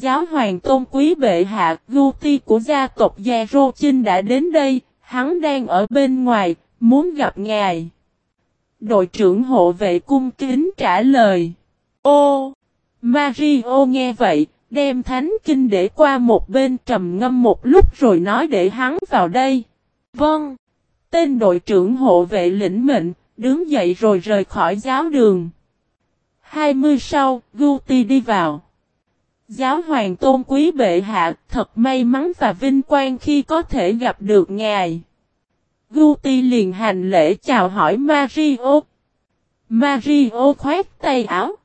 Giáo hoàng tôn quý bệ hạ Guti của gia tộc Gia Rô Chinh đã đến đây, hắn đang ở bên ngoài, muốn gặp ngài. Đội trưởng hộ vệ cung kính trả lời. Ô! Mario nghe vậy, đem thánh kinh để qua một bên trầm ngâm một lúc rồi nói để hắn vào đây. Vâng! Tên đội trưởng hộ vệ lĩnh mệnh, đứng dậy rồi rời khỏi giáo đường. 20 sau, Guti đi vào. Giáo hoàng tôn quý bệ hạ thật may mắn và vinh quang khi có thể gặp được ngài. Guti liền hành lễ chào hỏi Mario. Mario khoét tay áo.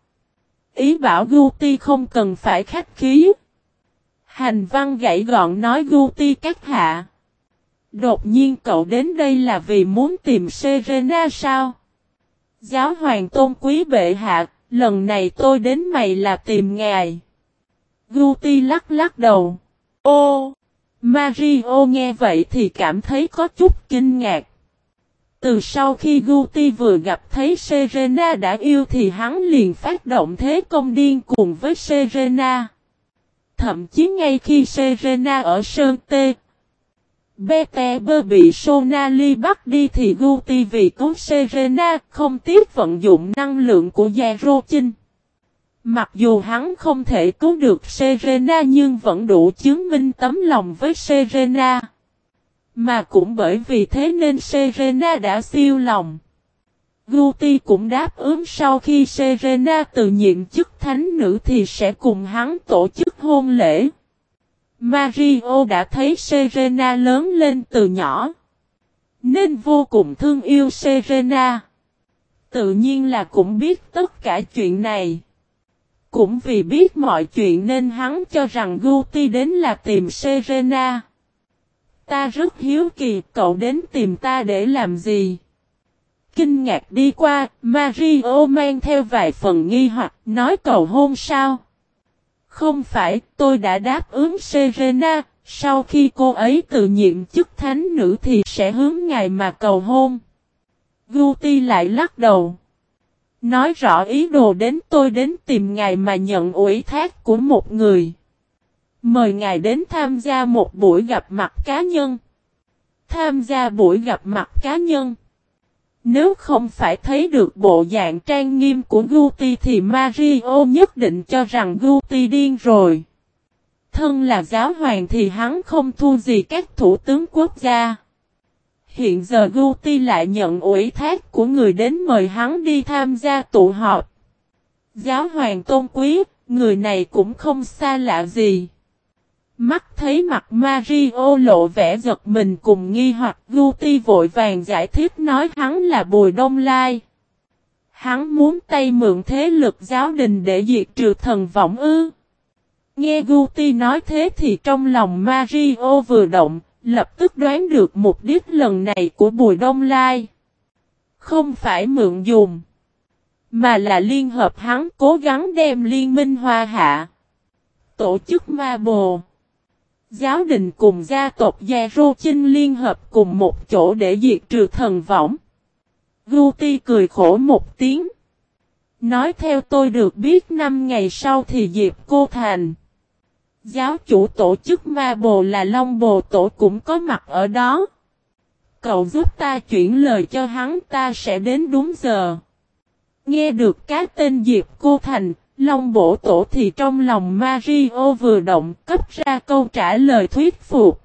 Ý bảo Guti không cần phải khách khí. Hành văn gãy gọn nói Guti các hạ. Đột nhiên cậu đến đây là vì muốn tìm Serena sao? Giáo hoàng tôn quý bệ hạ, lần này tôi đến mày là tìm ngài. Guti lắc lắc đầu. Ô! Mario nghe vậy thì cảm thấy có chút kinh ngạc. Từ sau khi Guti vừa gặp thấy Serena đã yêu thì hắn liền phát động thế công điên cùng với Serena. Thậm chí ngay khi Serena ở Sơn Tê, Bete bơ bị Sonali bắt đi thì Guti vì cứu Serena không tiếc vận dụng năng lượng của Yarochin. Mặc dù hắn không thể cứu được Serena nhưng vẫn đủ chứng minh tấm lòng với Serena. Mà cũng bởi vì thế nên Serena đã siêu lòng. Guti cũng đáp ứng sau khi Serena từ nhiệm chức thánh nữ thì sẽ cùng hắn tổ chức hôn lễ. Mario đã thấy Serena lớn lên từ nhỏ. Nên vô cùng thương yêu Serena. Tự nhiên là cũng biết tất cả chuyện này. Cũng vì biết mọi chuyện nên hắn cho rằng Guti đến là tìm Serena. Ta rất hiếu kỳ cậu đến tìm ta để làm gì? Kinh ngạc đi qua, Mario mang theo vài phần nghi hoặc nói cầu hôn sao? Không phải, tôi đã đáp ứng Serena, sau khi cô ấy tự nhiệm chức thánh nữ thì sẽ hướng ngài mà cầu hôn. Guti lại lắc đầu. Nói rõ ý đồ đến tôi đến tìm ngài mà nhận ủy thác của một người. Mời ngài đến tham gia một buổi gặp mặt cá nhân. Tham gia buổi gặp mặt cá nhân. Nếu không phải thấy được bộ dạng trang nghiêm của Guti thì Mario nhất định cho rằng Guti điên rồi. Thân là giáo hoàng thì hắn không thu gì các thủ tướng quốc gia. Hiện giờ Guti lại nhận ủy thác của người đến mời hắn đi tham gia tụ họp. Giáo hoàng tôn quý, người này cũng không xa lạ gì. Mắt thấy mặt Mario lộ vẻ giật mình cùng nghi hoặc Guti vội vàng giải thích nói hắn là Bùi Đông Lai. Hắn muốn tay mượn thế lực giáo đình để diệt trừ thần vọng ư. Nghe Guti nói thế thì trong lòng Mario vừa động, lập tức đoán được mục đích lần này của Bùi Đông Lai. Không phải mượn dùng, mà là liên hợp hắn cố gắng đem liên minh hoa hạ. Tổ chức ma bồ. Giáo đình cùng gia tộc Gia Rô Chinh liên hợp cùng một chỗ để diệt trừ thần võng. Guti cười khổ một tiếng. Nói theo tôi được biết năm ngày sau thì Diệp Cô Thành. Giáo chủ tổ chức ma bồ là Long Bồ Tổ cũng có mặt ở đó. Cậu giúp ta chuyển lời cho hắn ta sẽ đến đúng giờ. Nghe được cái tên Diệp Cô Thành, Long Bổ Tổ thì trong lòng Mario vừa động cấp ra câu trả lời thuyết phục.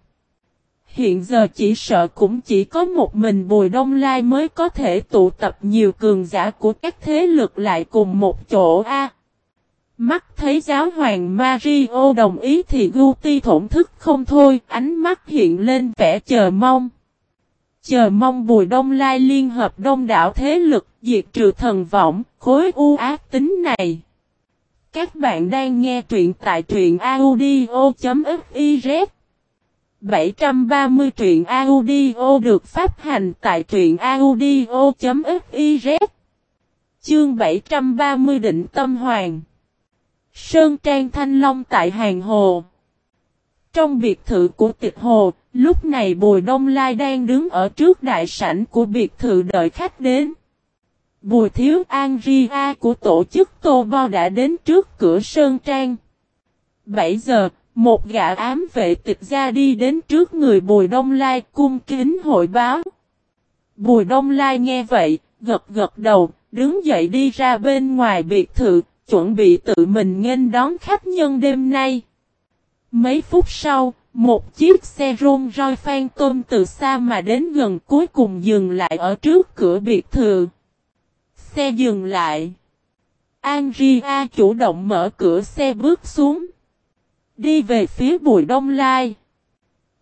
Hiện giờ chỉ sợ cũng chỉ có một mình Bùi Đông Lai mới có thể tụ tập nhiều cường giả của các thế lực lại cùng một chỗ A. Mắt thấy giáo hoàng Mario đồng ý thì Guti thổn thức không thôi, ánh mắt hiện lên vẻ chờ mong. Chờ mong Bùi Đông Lai liên hợp đông đảo thế lực diệt trừ thần vọng, khối u ác tính này. Các bạn đang nghe truyện tại truyện audio.fiz 730 truyện audio được phát hành tại truyện audio.fiz Chương 730 định tâm hoàng Sơn Trang Thanh Long tại Hàng Hồ Trong biệt thự của tịch hồ, lúc này Bùi Đông Lai đang đứng ở trước đại sảnh của biệt thự đợi khách đến. Bùi Thiếu An Ria của tổ chức Tô Bao đã đến trước cửa Sơn Trang. 7 giờ, một gã ám vệ tịch ra đi đến trước người Bùi Đông Lai cung kính hội báo. Bùi Đông Lai nghe vậy, gật gật đầu, đứng dậy đi ra bên ngoài biệt thự, chuẩn bị tự mình nghênh đón khách nhân đêm nay. Mấy phút sau, một chiếc xe rôn roi phan tôm từ xa mà đến gần cuối cùng dừng lại ở trước cửa biệt thự. Xe dừng lại. Andrea chủ động mở cửa xe bước xuống. Đi về phía bùi đông lai.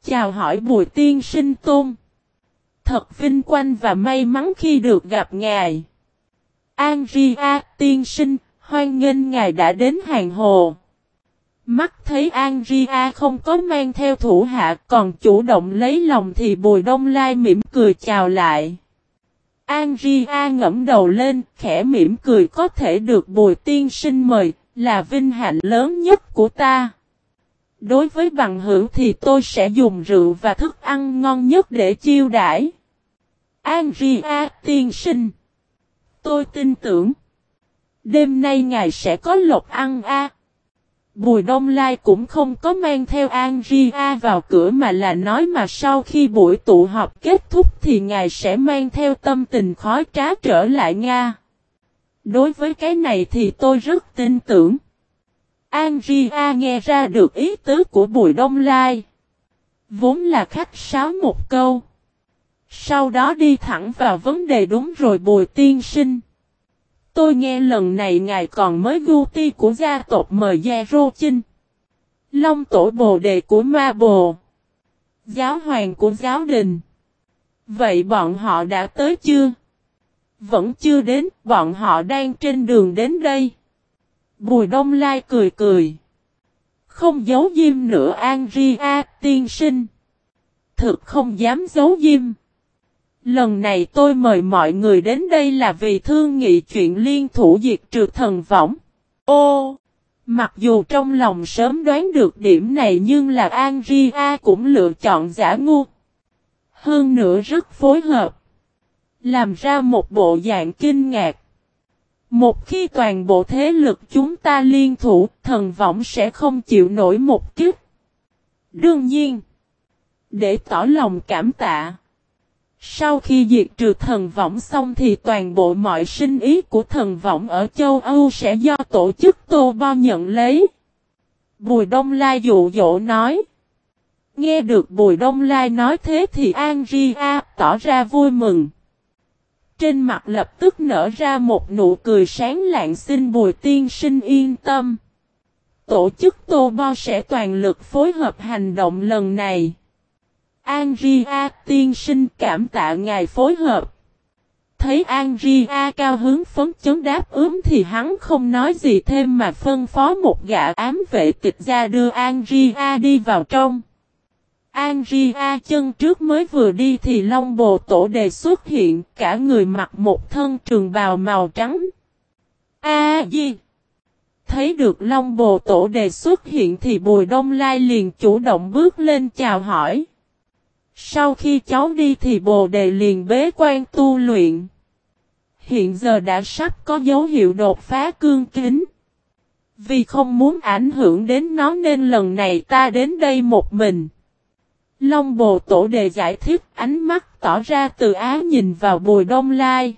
Chào hỏi bùi tiên sinh tôn. Thật vinh quanh và may mắn khi được gặp ngài. Andrea tiên sinh, hoan nghênh ngài đã đến hàng hồ. Mắt thấy Andrea không có mang theo thủ hạ còn chủ động lấy lòng thì Bùi Đông Lai mỉm cười chào lại. Andrea ngẫm đầu lên, khẽ mỉm cười có thể được Bùi Tiên Sinh mời, là vinh hạnh lớn nhất của ta. Đối với bằng hữu thì tôi sẽ dùng rượu và thức ăn ngon nhất để chiêu đãi. Andrea Tiên Sinh Tôi tin tưởng. Đêm nay ngài sẽ có lộc ăn a. Bùi Đông Lai cũng không có mang theo Andrea vào cửa mà là nói mà sau khi buổi tụ họp kết thúc thì ngài sẽ mang theo tâm tình khó trá trở lại Nga. Đối với cái này thì tôi rất tin tưởng. Andrea nghe ra được ý tứ của Bùi Đông Lai. Vốn là khách sáo một câu. Sau đó đi thẳng vào vấn đề đúng rồi Bùi Tiên Sinh. Tôi nghe lần này ngài còn mới gu ti của gia tộc mời Gia Rô Chinh. Long tổ bồ đề của ma bồ. Giáo hoàng của giáo đình. Vậy bọn họ đã tới chưa? Vẫn chưa đến, bọn họ đang trên đường đến đây. Bùi Đông Lai cười cười. Không giấu diêm nữa Andrea tiên sinh. Thực không dám giấu diêm. Lần này tôi mời mọi người đến đây là vì thương nghị chuyện liên thủ diệt trừ thần võng. Ô! Mặc dù trong lòng sớm đoán được điểm này nhưng là Andrea cũng lựa chọn giả ngu. Hơn nữa rất phối hợp. Làm ra một bộ dạng kinh ngạc. Một khi toàn bộ thế lực chúng ta liên thủ, thần võng sẽ không chịu nổi một kiếp. Đương nhiên, để tỏ lòng cảm tạ. Sau khi diệt trừ thần võng xong thì toàn bộ mọi sinh ý của thần võng ở châu Âu sẽ do tổ chức Tô Bo nhận lấy. Bùi Đông Lai dụ dỗ nói. Nghe được Bùi Đông Lai nói thế thì Andrea tỏ ra vui mừng. Trên mặt lập tức nở ra một nụ cười sáng lạng xin Bùi Tiên sinh yên tâm. Tổ chức Tô Bo sẽ toàn lực phối hợp hành động lần này. Andrea tiên sinh cảm tạ ngài phối hợp. Thấy Andrea cao hứng phấn chấn đáp ướm thì hắn không nói gì thêm mà phân phó một gã ám vệ tịch ra đưa Andrea đi vào trong. Andrea chân trước mới vừa đi thì Long Bồ Tổ đề xuất hiện, cả người mặc một thân trường bào màu trắng. A Di Thấy được Long Bồ Tổ đề xuất hiện thì Bùi Đông Lai liền chủ động bước lên chào hỏi. Sau khi cháu đi thì bồ đề liền bế quan tu luyện. Hiện giờ đã sắp có dấu hiệu đột phá cương kính. Vì không muốn ảnh hưởng đến nó nên lần này ta đến đây một mình. Long bồ tổ đề giải thích, ánh mắt tỏ ra từ á nhìn vào bùi đông lai.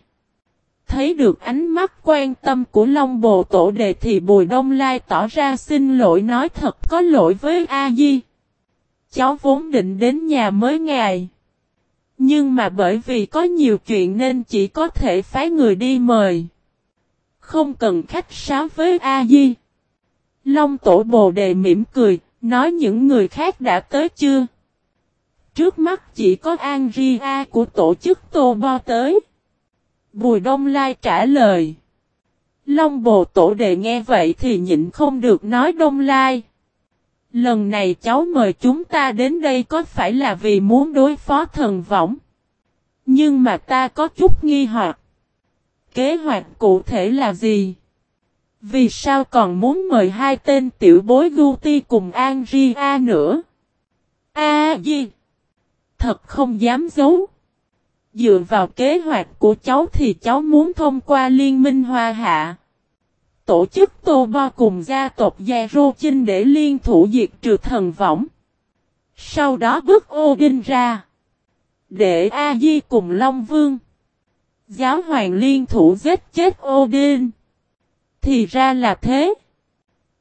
Thấy được ánh mắt quan tâm của Long bồ tổ đề thì bùi đông lai tỏ ra xin lỗi nói thật có lỗi với A-di cháu vốn định đến nhà mới ngài. Nhưng mà bởi vì có nhiều chuyện nên chỉ có thể phái người đi mời. Không cần khách sáo với A-di. Long tổ bồ đề mỉm cười, nói những người khác đã tới chưa? Trước mắt chỉ có Andrea của tổ chức Tô Bo tới. Bùi Đông Lai trả lời. Long bồ tổ đề nghe vậy thì nhịn không được nói Đông Lai. Lần này cháu mời chúng ta đến đây có phải là vì muốn đối phó thần võng? Nhưng mà ta có chút nghi hoặc. Kế hoạch cụ thể là gì? Vì sao còn muốn mời hai tên tiểu bối Guti cùng Andrea nữa? A à, gì? Thật không dám giấu. Dựa vào kế hoạch của cháu thì cháu muốn thông qua liên minh hoa hạ tổ chức Tô Bo cùng gia tộc Gia Rô Chinh để liên thủ diệt trừ thần võng. Sau đó bước Odin ra. Để A-di cùng Long Vương. Giáo hoàng liên thủ giết chết Odin. Thì ra là thế.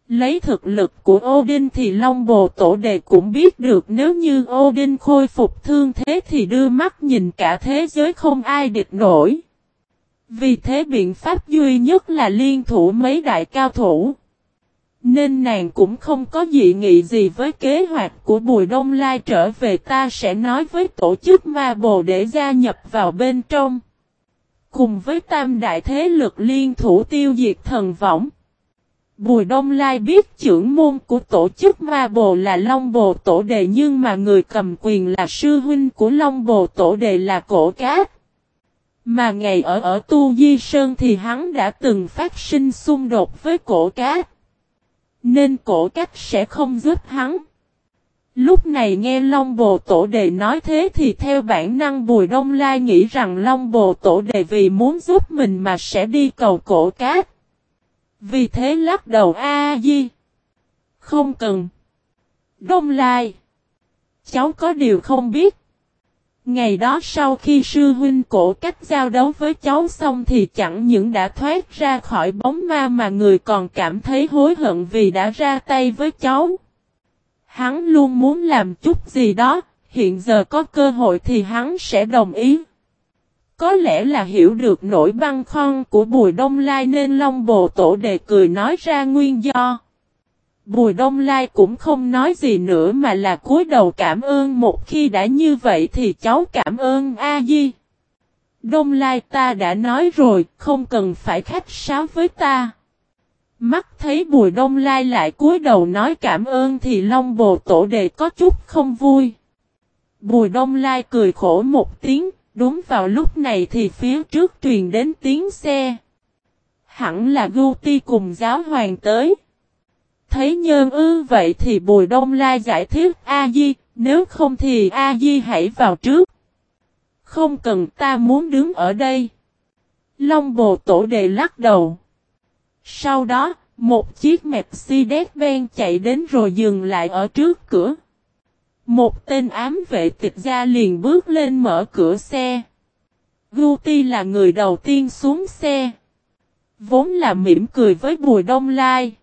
Lấy thực lực của Odin thì Long Bồ Tổ Đề cũng biết được nếu như Odin khôi phục thương thế thì đưa mắt nhìn cả thế giới không ai địch nổi. Vì thế biện pháp duy nhất là liên thủ mấy đại cao thủ. Nên nàng cũng không có dị nghị gì với kế hoạch của Bùi Đông Lai trở về ta sẽ nói với tổ chức ma bồ để gia nhập vào bên trong. Cùng với tam đại thế lực liên thủ tiêu diệt thần võng. Bùi Đông Lai biết trưởng môn của tổ chức ma bồ là Long Bồ Tổ Đề nhưng mà người cầm quyền là sư huynh của Long Bồ Tổ Đề là Cổ Cát. Mà ngày ở ở Tu Di Sơn thì hắn đã từng phát sinh xung đột với Cổ Cát. Nên Cổ Cát sẽ không giúp hắn. Lúc này nghe Long Bồ Tổ Đề nói thế thì theo bản năng Bùi Đông Lai nghĩ rằng Long Bồ Tổ Đề vì muốn giúp mình mà sẽ đi cầu Cổ Cát. Vì thế lắc đầu A-di. Không cần. Đông Lai. Cháu có điều không biết. Ngày đó sau khi sư huynh cổ cách giao đấu với cháu xong thì chẳng những đã thoát ra khỏi bóng ma mà người còn cảm thấy hối hận vì đã ra tay với cháu. Hắn luôn muốn làm chút gì đó, hiện giờ có cơ hội thì hắn sẽ đồng ý. Có lẽ là hiểu được nỗi băng khoăn của Bùi Đông Lai nên Long Bồ Tổ đề cười nói ra nguyên do. Bùi Đông Lai cũng không nói gì nữa mà là cúi đầu cảm ơn một khi đã như vậy thì cháu cảm ơn A-di. Đông Lai ta đã nói rồi, không cần phải khách sáo với ta. Mắt thấy Bùi Đông Lai lại cúi đầu nói cảm ơn thì Long Bồ Tổ Đề có chút không vui. Bùi Đông Lai cười khổ một tiếng, Đúng vào lúc này thì phía trước truyền đến tiếng xe. Hẳn là Guti cùng giáo hoàng tới. Thấy nhân ư vậy thì Bùi Đông Lai giải thích A-di, nếu không thì A-di hãy vào trước. Không cần ta muốn đứng ở đây. Long bồ tổ đề lắc đầu. Sau đó, một chiếc Mercedes-Benz chạy đến rồi dừng lại ở trước cửa. Một tên ám vệ tịch gia liền bước lên mở cửa xe. Guti là người đầu tiên xuống xe. Vốn là mỉm cười với Bùi Đông Lai.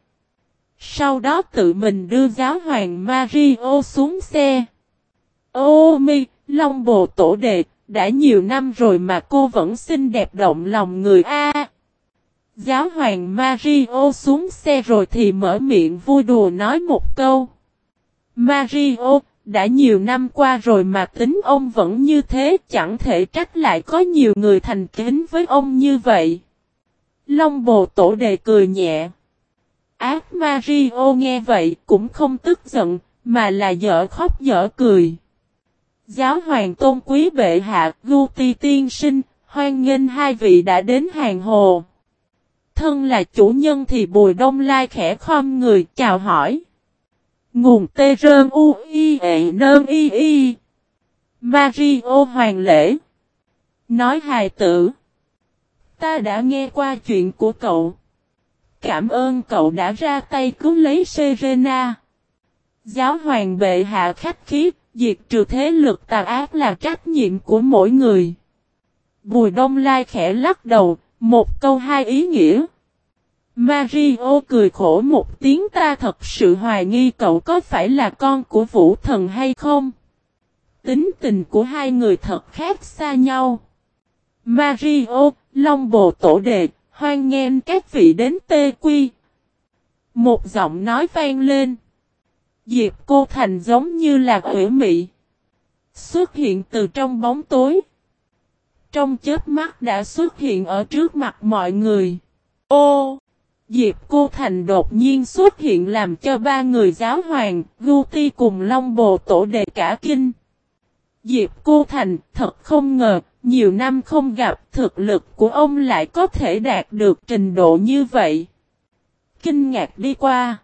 Sau đó tự mình đưa giáo hoàng Mario xuống xe. Ô mi, Long Bồ Tổ Đề, đã nhiều năm rồi mà cô vẫn xinh đẹp động lòng người A. Giáo hoàng Mario xuống xe rồi thì mở miệng vui đùa nói một câu. Mario, đã nhiều năm qua rồi mà tính ông vẫn như thế chẳng thể trách lại có nhiều người thành kính với ông như vậy. Long bồ tổ đề cười nhẹ. Ác Mario nghe vậy cũng không tức giận, mà là dở khóc dở cười. Giáo hoàng tôn quý bệ hạ Guti tiên sinh, hoan nghênh hai vị đã đến hàng hồ. Thân là chủ nhân thì Bùi Đông Lai khẽ khom người chào hỏi. Nguồn tê rơm u y ệ nơm y y. Mario Hoàng Lễ. Nói hài tử. Ta đã nghe qua chuyện của cậu. Cảm ơn cậu đã ra tay cứu lấy Serena. Giáo hoàng bệ hạ khách khí, diệt trừ thế lực tà ác là trách nhiệm của mỗi người. Bùi đông lai khẽ lắc đầu, một câu hai ý nghĩa. Mario cười khổ một tiếng ta thật sự hoài nghi cậu có phải là con của vũ thần hay không. Tính tình của hai người thật khác xa nhau. Mario, Long Bồ Tổ Đề, hoan nghênh các vị đến tê quy. Một giọng nói vang lên. Diệp cô thành giống như là quỷ mị. Xuất hiện từ trong bóng tối. Trong chết mắt đã xuất hiện ở trước mặt mọi người. Ô! Diệp Cô Thành đột nhiên xuất hiện làm cho ba người giáo hoàng, Guti cùng Long Bồ Tổ đề cả kinh. Diệp Cô Thành thật không ngờ, nhiều năm không gặp thực lực của ông lại có thể đạt được trình độ như vậy. Kinh ngạc đi qua.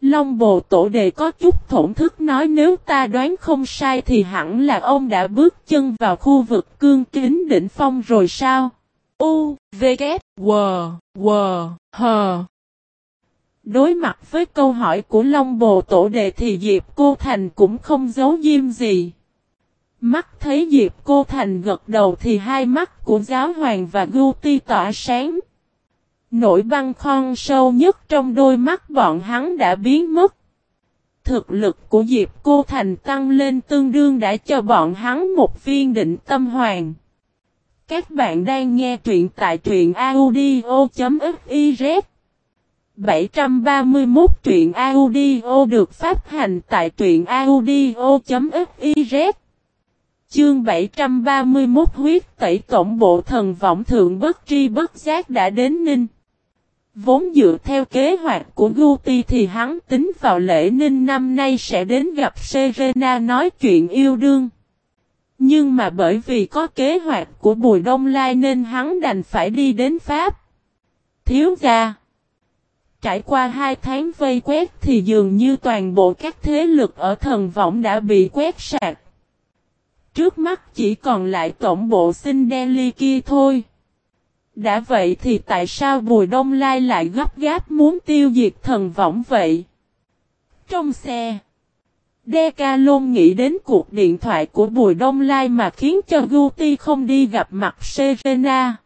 Long Bồ Tổ Đề có chút thổn thức nói nếu ta đoán không sai thì hẳn là ông đã bước chân vào khu vực cương kính đỉnh phong rồi sao? U, V, K, W, W, H. Đối mặt với câu hỏi của Long Bồ Tổ Đề thì Diệp Cô Thành cũng không giấu diêm gì. Mắt thấy Diệp Cô Thành gật đầu thì hai mắt của giáo hoàng và gu ti tỏa sáng. Nỗi băng khon sâu nhất trong đôi mắt bọn hắn đã biến mất. Thực lực của Diệp Cô Thành tăng lên tương đương đã cho bọn hắn một viên định tâm hoàng. Các bạn đang nghe truyện tại truyện audio.fiz 731 truyện audio được phát hành tại truyện audio.fiz Chương 731 huyết tẩy tổng bộ thần võng thượng bất tri bất giác đã đến Ninh. Vốn dựa theo kế hoạch của Guti thì hắn tính vào lễ Ninh năm nay sẽ đến gặp Serena nói chuyện yêu đương. Nhưng mà bởi vì có kế hoạch của Bùi Đông Lai nên hắn đành phải đi đến Pháp. Thiếu gia. Trải qua hai tháng vây quét thì dường như toàn bộ các thế lực ở thần võng đã bị quét sạch. Trước mắt chỉ còn lại tổng bộ sinh Delhi kia thôi. Đã vậy thì tại sao Bùi Đông Lai lại gấp gáp muốn tiêu diệt thần võng vậy? Trong xe, Decalon nghĩ đến cuộc điện thoại của Bùi Đông Lai mà khiến cho Guti không đi gặp mặt Serena.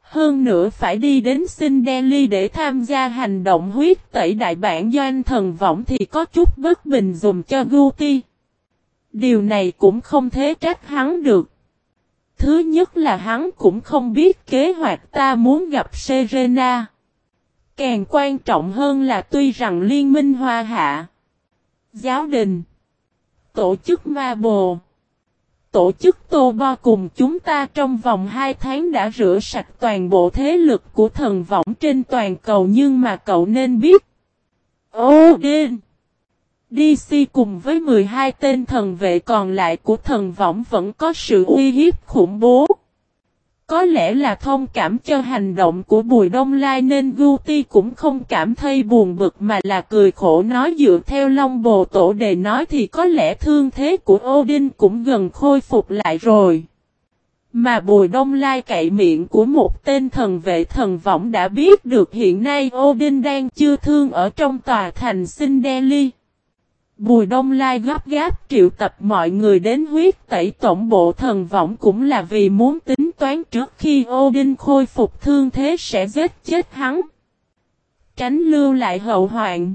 Hơn nữa phải đi đến sinh Delhi để tham gia hành động huyết tẩy đại bản doanh thần võng thì có chút bất bình dùm cho Guti. Điều này cũng không thể trách hắn được. Thứ nhất là hắn cũng không biết kế hoạch ta muốn gặp Serena. Càng quan trọng hơn là tuy rằng liên minh hoa hạ, giáo đình, tổ chức ma bồ, tổ chức Tô Bo cùng chúng ta trong vòng 2 tháng đã rửa sạch toàn bộ thế lực của thần võng trên toàn cầu nhưng mà cậu nên biết. Odin DC cùng với 12 tên thần vệ còn lại của thần võng vẫn có sự uy hiếp khủng bố. Có lẽ là thông cảm cho hành động của Bùi Đông Lai nên Guti cũng không cảm thấy buồn bực mà là cười khổ nói dựa theo Long Bồ Tổ đề nói thì có lẽ thương thế của Odin cũng gần khôi phục lại rồi. Mà Bùi Đông Lai cậy miệng của một tên thần vệ thần võng đã biết được hiện nay Odin đang chưa thương ở trong tòa thành Sindeli. Bùi Đông Lai gấp gáp triệu tập mọi người đến huyết tẩy tổng bộ thần võng cũng là vì muốn tính toán trước khi Odin khôi phục thương thế sẽ giết chết hắn. Tránh lưu lại hậu hoạn.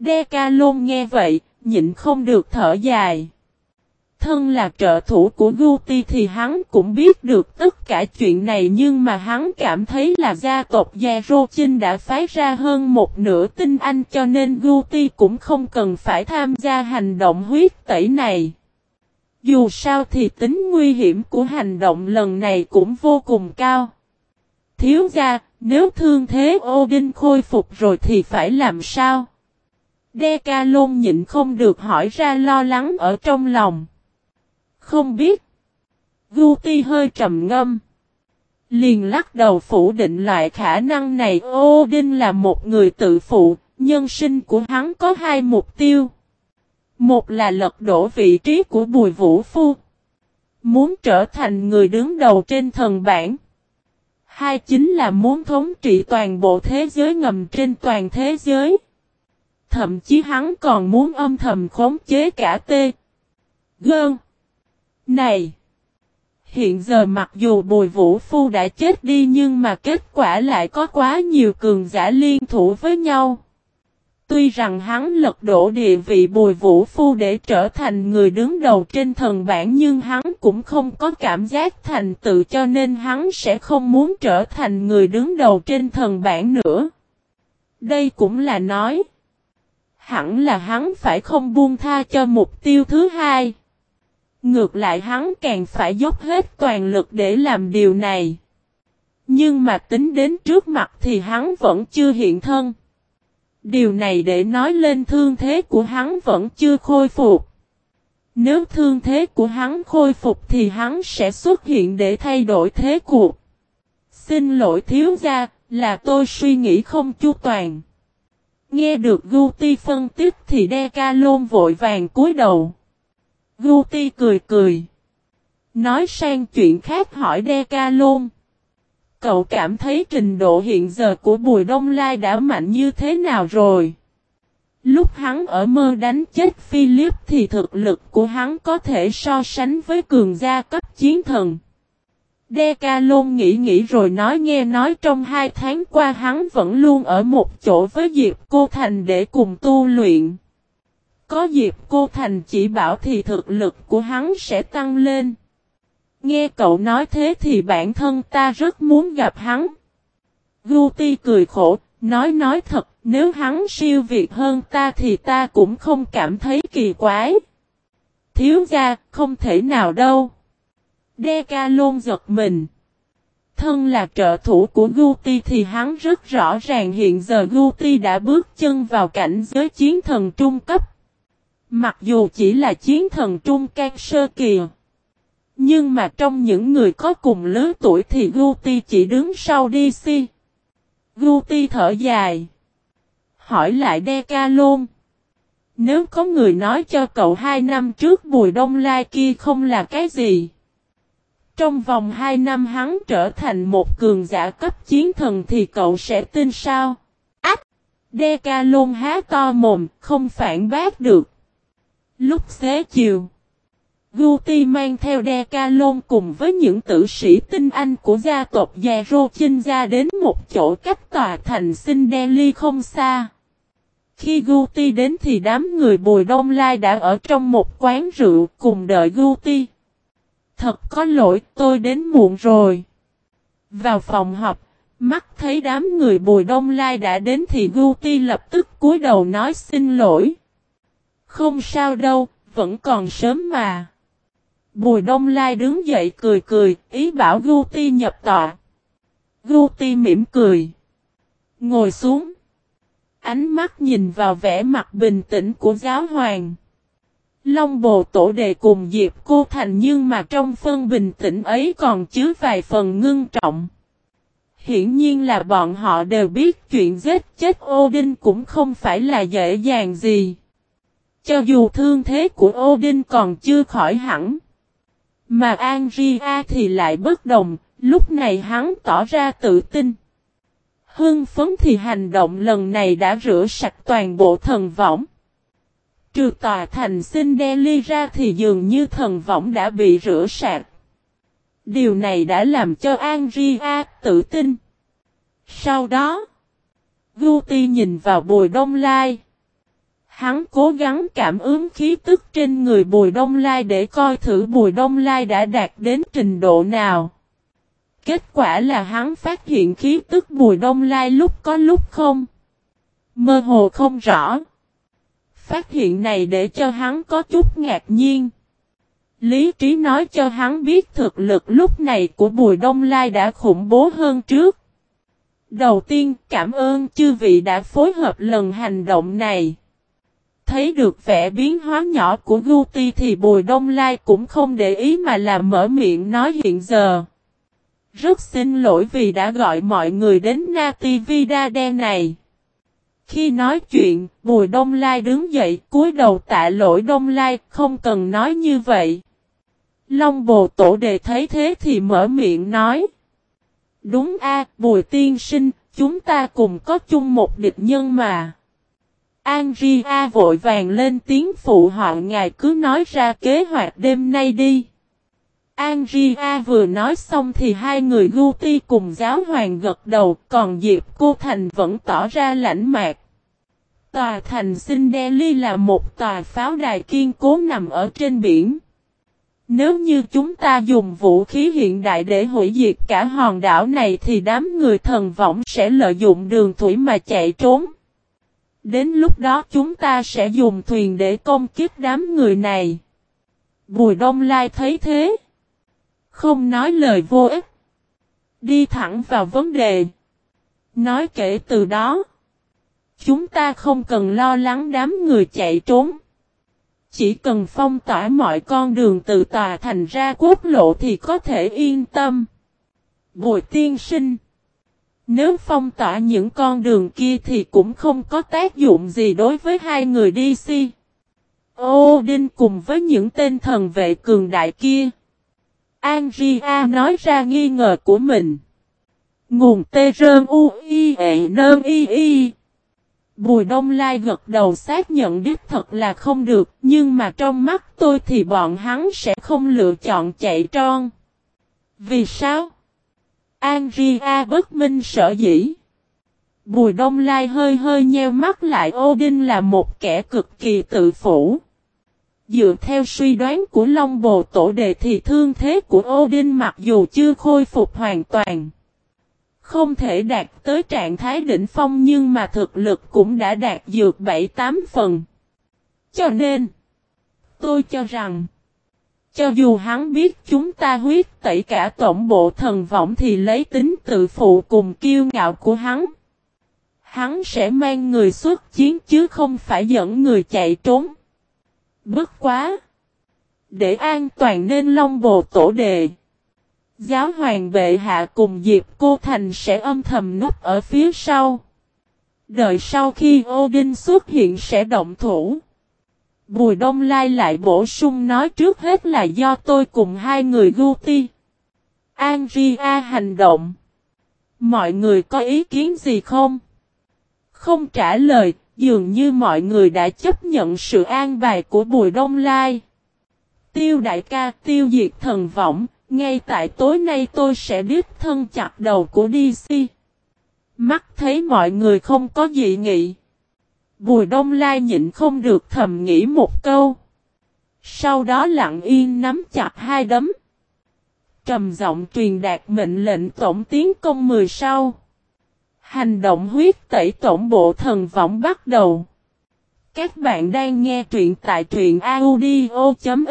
Decalon nghe vậy, nhịn không được thở dài. Thân là trợ thủ của Guti thì hắn cũng biết được tất cả chuyện này nhưng mà hắn cảm thấy là gia tộc Gia Rô đã phái ra hơn một nửa tinh anh cho nên Guti cũng không cần phải tham gia hành động huyết tẩy này. Dù sao thì tính nguy hiểm của hành động lần này cũng vô cùng cao. Thiếu gia, nếu thương thế Odin khôi phục rồi thì phải làm sao? Decalon nhịn không được hỏi ra lo lắng ở trong lòng. Không biết. Guti hơi trầm ngâm. Liền lắc đầu phủ định loại khả năng này Odin là một người tự phụ, nhân sinh của hắn có hai mục tiêu. Một là lật đổ vị trí của Bùi Vũ Phu. Muốn trở thành người đứng đầu trên thần bản. Hai chính là muốn thống trị toàn bộ thế giới ngầm trên toàn thế giới. Thậm chí hắn còn muốn âm thầm khống chế cả tê. Gơn. Này! Hiện giờ mặc dù Bùi Vũ Phu đã chết đi nhưng mà kết quả lại có quá nhiều cường giả liên thủ với nhau. Tuy rằng hắn lật đổ địa vị Bùi Vũ Phu để trở thành người đứng đầu trên thần bản nhưng hắn cũng không có cảm giác thành tựu cho nên hắn sẽ không muốn trở thành người đứng đầu trên thần bản nữa. Đây cũng là nói. Hẳn là hắn phải không buông tha cho mục tiêu thứ hai. Ngược lại hắn càng phải dốc hết toàn lực để làm điều này. Nhưng mà tính đến trước mặt thì hắn vẫn chưa hiện thân. Điều này để nói lên thương thế của hắn vẫn chưa khôi phục. Nếu thương thế của hắn khôi phục thì hắn sẽ xuất hiện để thay đổi thế cuộc. Xin lỗi thiếu gia, là tôi suy nghĩ không chu toàn. Nghe được Guti phân tích thì Decalon vội vàng cúi đầu. Guti cười cười. Nói sang chuyện khác hỏi Decalon. cậu cảm thấy trình độ hiện giờ của Bùi Đông Lai đã mạnh như thế nào rồi? Lúc hắn ở mơ đánh chết Philip thì thực lực của hắn có thể so sánh với cường gia cấp chiến thần. Decalon nghĩ nghĩ rồi nói nghe nói trong hai tháng qua hắn vẫn luôn ở một chỗ với Diệp Cô Thành để cùng tu luyện. Có dịp Cô Thành chỉ bảo thì thực lực của hắn sẽ tăng lên. Nghe cậu nói thế thì bản thân ta rất muốn gặp hắn. Guti cười khổ, nói nói thật, nếu hắn siêu việt hơn ta thì ta cũng không cảm thấy kỳ quái. Thiếu gia, không thể nào đâu. Decalon giật mình. Thân là trợ thủ của Guti thì hắn rất rõ ràng hiện giờ Guti đã bước chân vào cảnh giới chiến thần trung cấp. Mặc dù chỉ là chiến thần trung can sơ kỳ. Nhưng mà trong những người có cùng lứa tuổi thì Guti chỉ đứng sau DC. Guti thở dài. Hỏi lại Decalon. Nếu có người nói cho cậu hai năm trước Bùi Đông Lai kia không là cái gì. Trong vòng 2 năm hắn trở thành một cường giả cấp chiến thần thì cậu sẽ tin sao? Ách! Decalon há to mồm, không phản bác được. Lúc xế chiều, Guti mang theo Decalon cùng với những tử sĩ tinh anh của gia tộc Gia Rô Chinh ra đến một chỗ cách tòa thành Sindeli không xa. Khi Guti đến thì đám người Bùi Đông Lai đã ở trong một quán rượu cùng đợi Guti. Thật có lỗi, tôi đến muộn rồi. Vào phòng họp, mắt thấy đám người Bùi Đông Lai đã đến thì Guti lập tức cúi đầu nói xin lỗi. Không sao đâu, vẫn còn sớm mà. Bùi Đông Lai đứng dậy cười cười, ý bảo gu ti nhập tọa. Guti mỉm cười. Ngồi xuống. Ánh mắt nhìn vào vẻ mặt bình tĩnh của giáo hoàng. Long bồ tổ đề cùng Diệp Cô Thành nhưng mà trong phân bình tĩnh ấy còn chứa vài phần ngưng trọng. Hiển nhiên là bọn họ đều biết chuyện giết chết Odin cũng không phải là dễ dàng gì. Cho dù thương thế của Odin còn chưa khỏi hẳn. Mà Anria thì lại bất đồng, lúc này hắn tỏ ra tự tin. Hưng phấn thì hành động lần này đã rửa sạch toàn bộ thần võng. Trừ tòa thành Sindeli ra thì dường như thần võng đã bị rửa sạch. Điều này đã làm cho Anria tự tin. Sau đó, Guti nhìn vào Bùi Đông Lai. Hắn cố gắng cảm ứng khí tức trên người Bùi Đông Lai để coi thử Bùi Đông Lai đã đạt đến trình độ nào. Kết quả là hắn phát hiện khí tức Bùi Đông Lai lúc có lúc không. Mơ hồ không rõ. Phát hiện này để cho hắn có chút ngạc nhiên. Lý trí nói cho hắn biết thực lực lúc này của Bùi Đông Lai đã khủng bố hơn trước. Đầu tiên, cảm ơn chư vị đã phối hợp lần hành động này. Thấy được vẻ biến hóa nhỏ của Guti thì Bùi Đông Lai cũng không để ý mà làm mở miệng nói hiện giờ. Rất xin lỗi vì đã gọi mọi người đến Na TV Đa đen này. Khi nói chuyện, Bùi Đông Lai đứng dậy cúi đầu tạ lỗi Đông Lai, không cần nói như vậy. Long bồ tổ đề thấy thế thì mở miệng nói. Đúng a Bùi tiên sinh, chúng ta cùng có chung một địch nhân mà. Andrea vội vàng lên tiếng phụ họ ngài cứ nói ra kế hoạch đêm nay đi. Andrea vừa nói xong thì hai người Guti cùng giáo hoàng gật đầu, còn Diệp Cô Thành vẫn tỏ ra lãnh mạc. Tòa thành Sindeli là một tòa pháo đài kiên cố nằm ở trên biển. Nếu như chúng ta dùng vũ khí hiện đại để hủy diệt cả hòn đảo này thì đám người thần võng sẽ lợi dụng đường thủy mà chạy trốn. Đến lúc đó chúng ta sẽ dùng thuyền để công kiếp đám người này. Bùi Đông Lai thấy thế. Không nói lời vô ích. Đi thẳng vào vấn đề. Nói kể từ đó. Chúng ta không cần lo lắng đám người chạy trốn. Chỉ cần phong tỏa mọi con đường từ tòa thành ra quốc lộ thì có thể yên tâm. Bùi tiên sinh. Nếu phong tỏa những con đường kia thì cũng không có tác dụng gì đối với hai người đi si. Odin cùng với những tên thần vệ cường đại kia. Anria nói ra nghi ngờ của mình. Nguồn tê rơm u y ệ nơm y y. Bùi đông lai gật đầu xác nhận đích thật là không được, nhưng mà trong mắt tôi thì bọn hắn sẽ không lựa chọn chạy tròn. Vì sao? Andrea bất minh sợ dĩ. Bùi đông lai hơi hơi nheo mắt lại Odin là một kẻ cực kỳ tự phủ. Dựa theo suy đoán của Long Bồ Tổ Đề thì thương thế của Odin mặc dù chưa khôi phục hoàn toàn. Không thể đạt tới trạng thái đỉnh phong nhưng mà thực lực cũng đã đạt dược 7-8 phần. Cho nên, tôi cho rằng, cho dù hắn biết chúng ta huyết tẩy cả tổng bộ thần võng thì lấy tính tự phụ cùng kiêu ngạo của hắn. Hắn sẽ mang người xuất chiến chứ không phải dẫn người chạy trốn. Bất quá! Để an toàn nên long bồ tổ đề. Giáo hoàng bệ hạ cùng Diệp Cô Thành sẽ âm thầm núp ở phía sau. Đợi sau khi Odin xuất hiện sẽ động thủ. Bùi Đông Lai lại bổ sung nói trước hết là do tôi cùng hai người Guti. Andrea hành động. Mọi người có ý kiến gì không? Không trả lời, dường như mọi người đã chấp nhận sự an bài của Bùi Đông Lai. Tiêu đại ca tiêu diệt thần võng, ngay tại tối nay tôi sẽ đứt thân chặt đầu của DC. Mắt thấy mọi người không có dị nghị. Bùi Đông Lai nhịn không được thầm nghĩ một câu. Sau đó lặng yên nắm chặt hai đấm. Trầm giọng truyền đạt mệnh lệnh tổng tiến công 10 sau. Hành động huyết tẩy tổng bộ thần võng bắt đầu. Các bạn đang nghe truyện tại truyện audio.fiz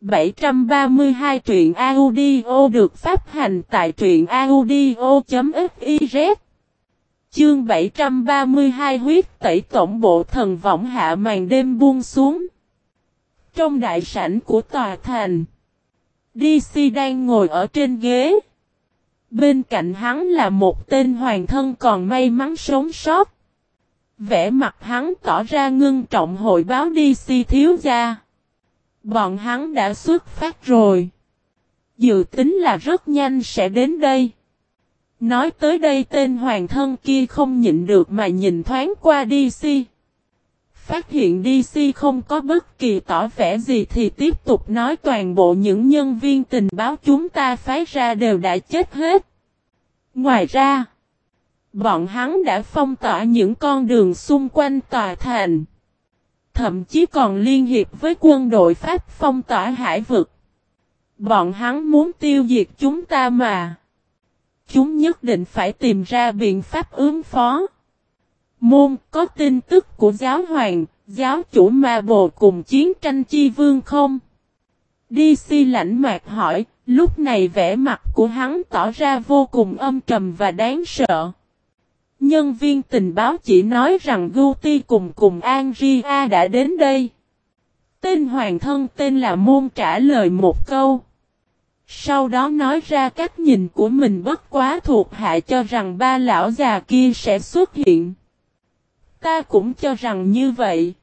732 truyện audio được phát hành tại truyện audio.fiz Chương 732 huyết tẩy tổng bộ thần võng hạ màn đêm buông xuống. Trong đại sảnh của tòa thành, DC đang ngồi ở trên ghế. Bên cạnh hắn là một tên hoàng thân còn may mắn sống sót. Vẽ mặt hắn tỏ ra ngưng trọng hội báo DC thiếu gia. Bọn hắn đã xuất phát rồi. Dự tính là rất nhanh sẽ đến đây. Nói tới đây tên hoàng thân kia không nhịn được mà nhìn thoáng qua DC. Phát hiện DC không có bất kỳ tỏ vẻ gì thì tiếp tục nói toàn bộ những nhân viên tình báo chúng ta phái ra đều đã chết hết. Ngoài ra, bọn hắn đã phong tỏa những con đường xung quanh tòa thành. Thậm chí còn liên hiệp với quân đội Pháp phong tỏa hải vực. Bọn hắn muốn tiêu diệt chúng ta mà. Chúng nhất định phải tìm ra biện pháp ứng phó. Môn có tin tức của giáo hoàng, giáo chủ ma bồ cùng chiến tranh chi vương không? DC lãnh mạc hỏi, lúc này vẻ mặt của hắn tỏ ra vô cùng âm trầm và đáng sợ. Nhân viên tình báo chỉ nói rằng Guti cùng cùng Andrea đã đến đây. Tên hoàng thân tên là Môn trả lời một câu. Sau đó nói ra cách nhìn của mình bất quá thuộc hạ cho rằng ba lão già kia sẽ xuất hiện. Ta cũng cho rằng như vậy.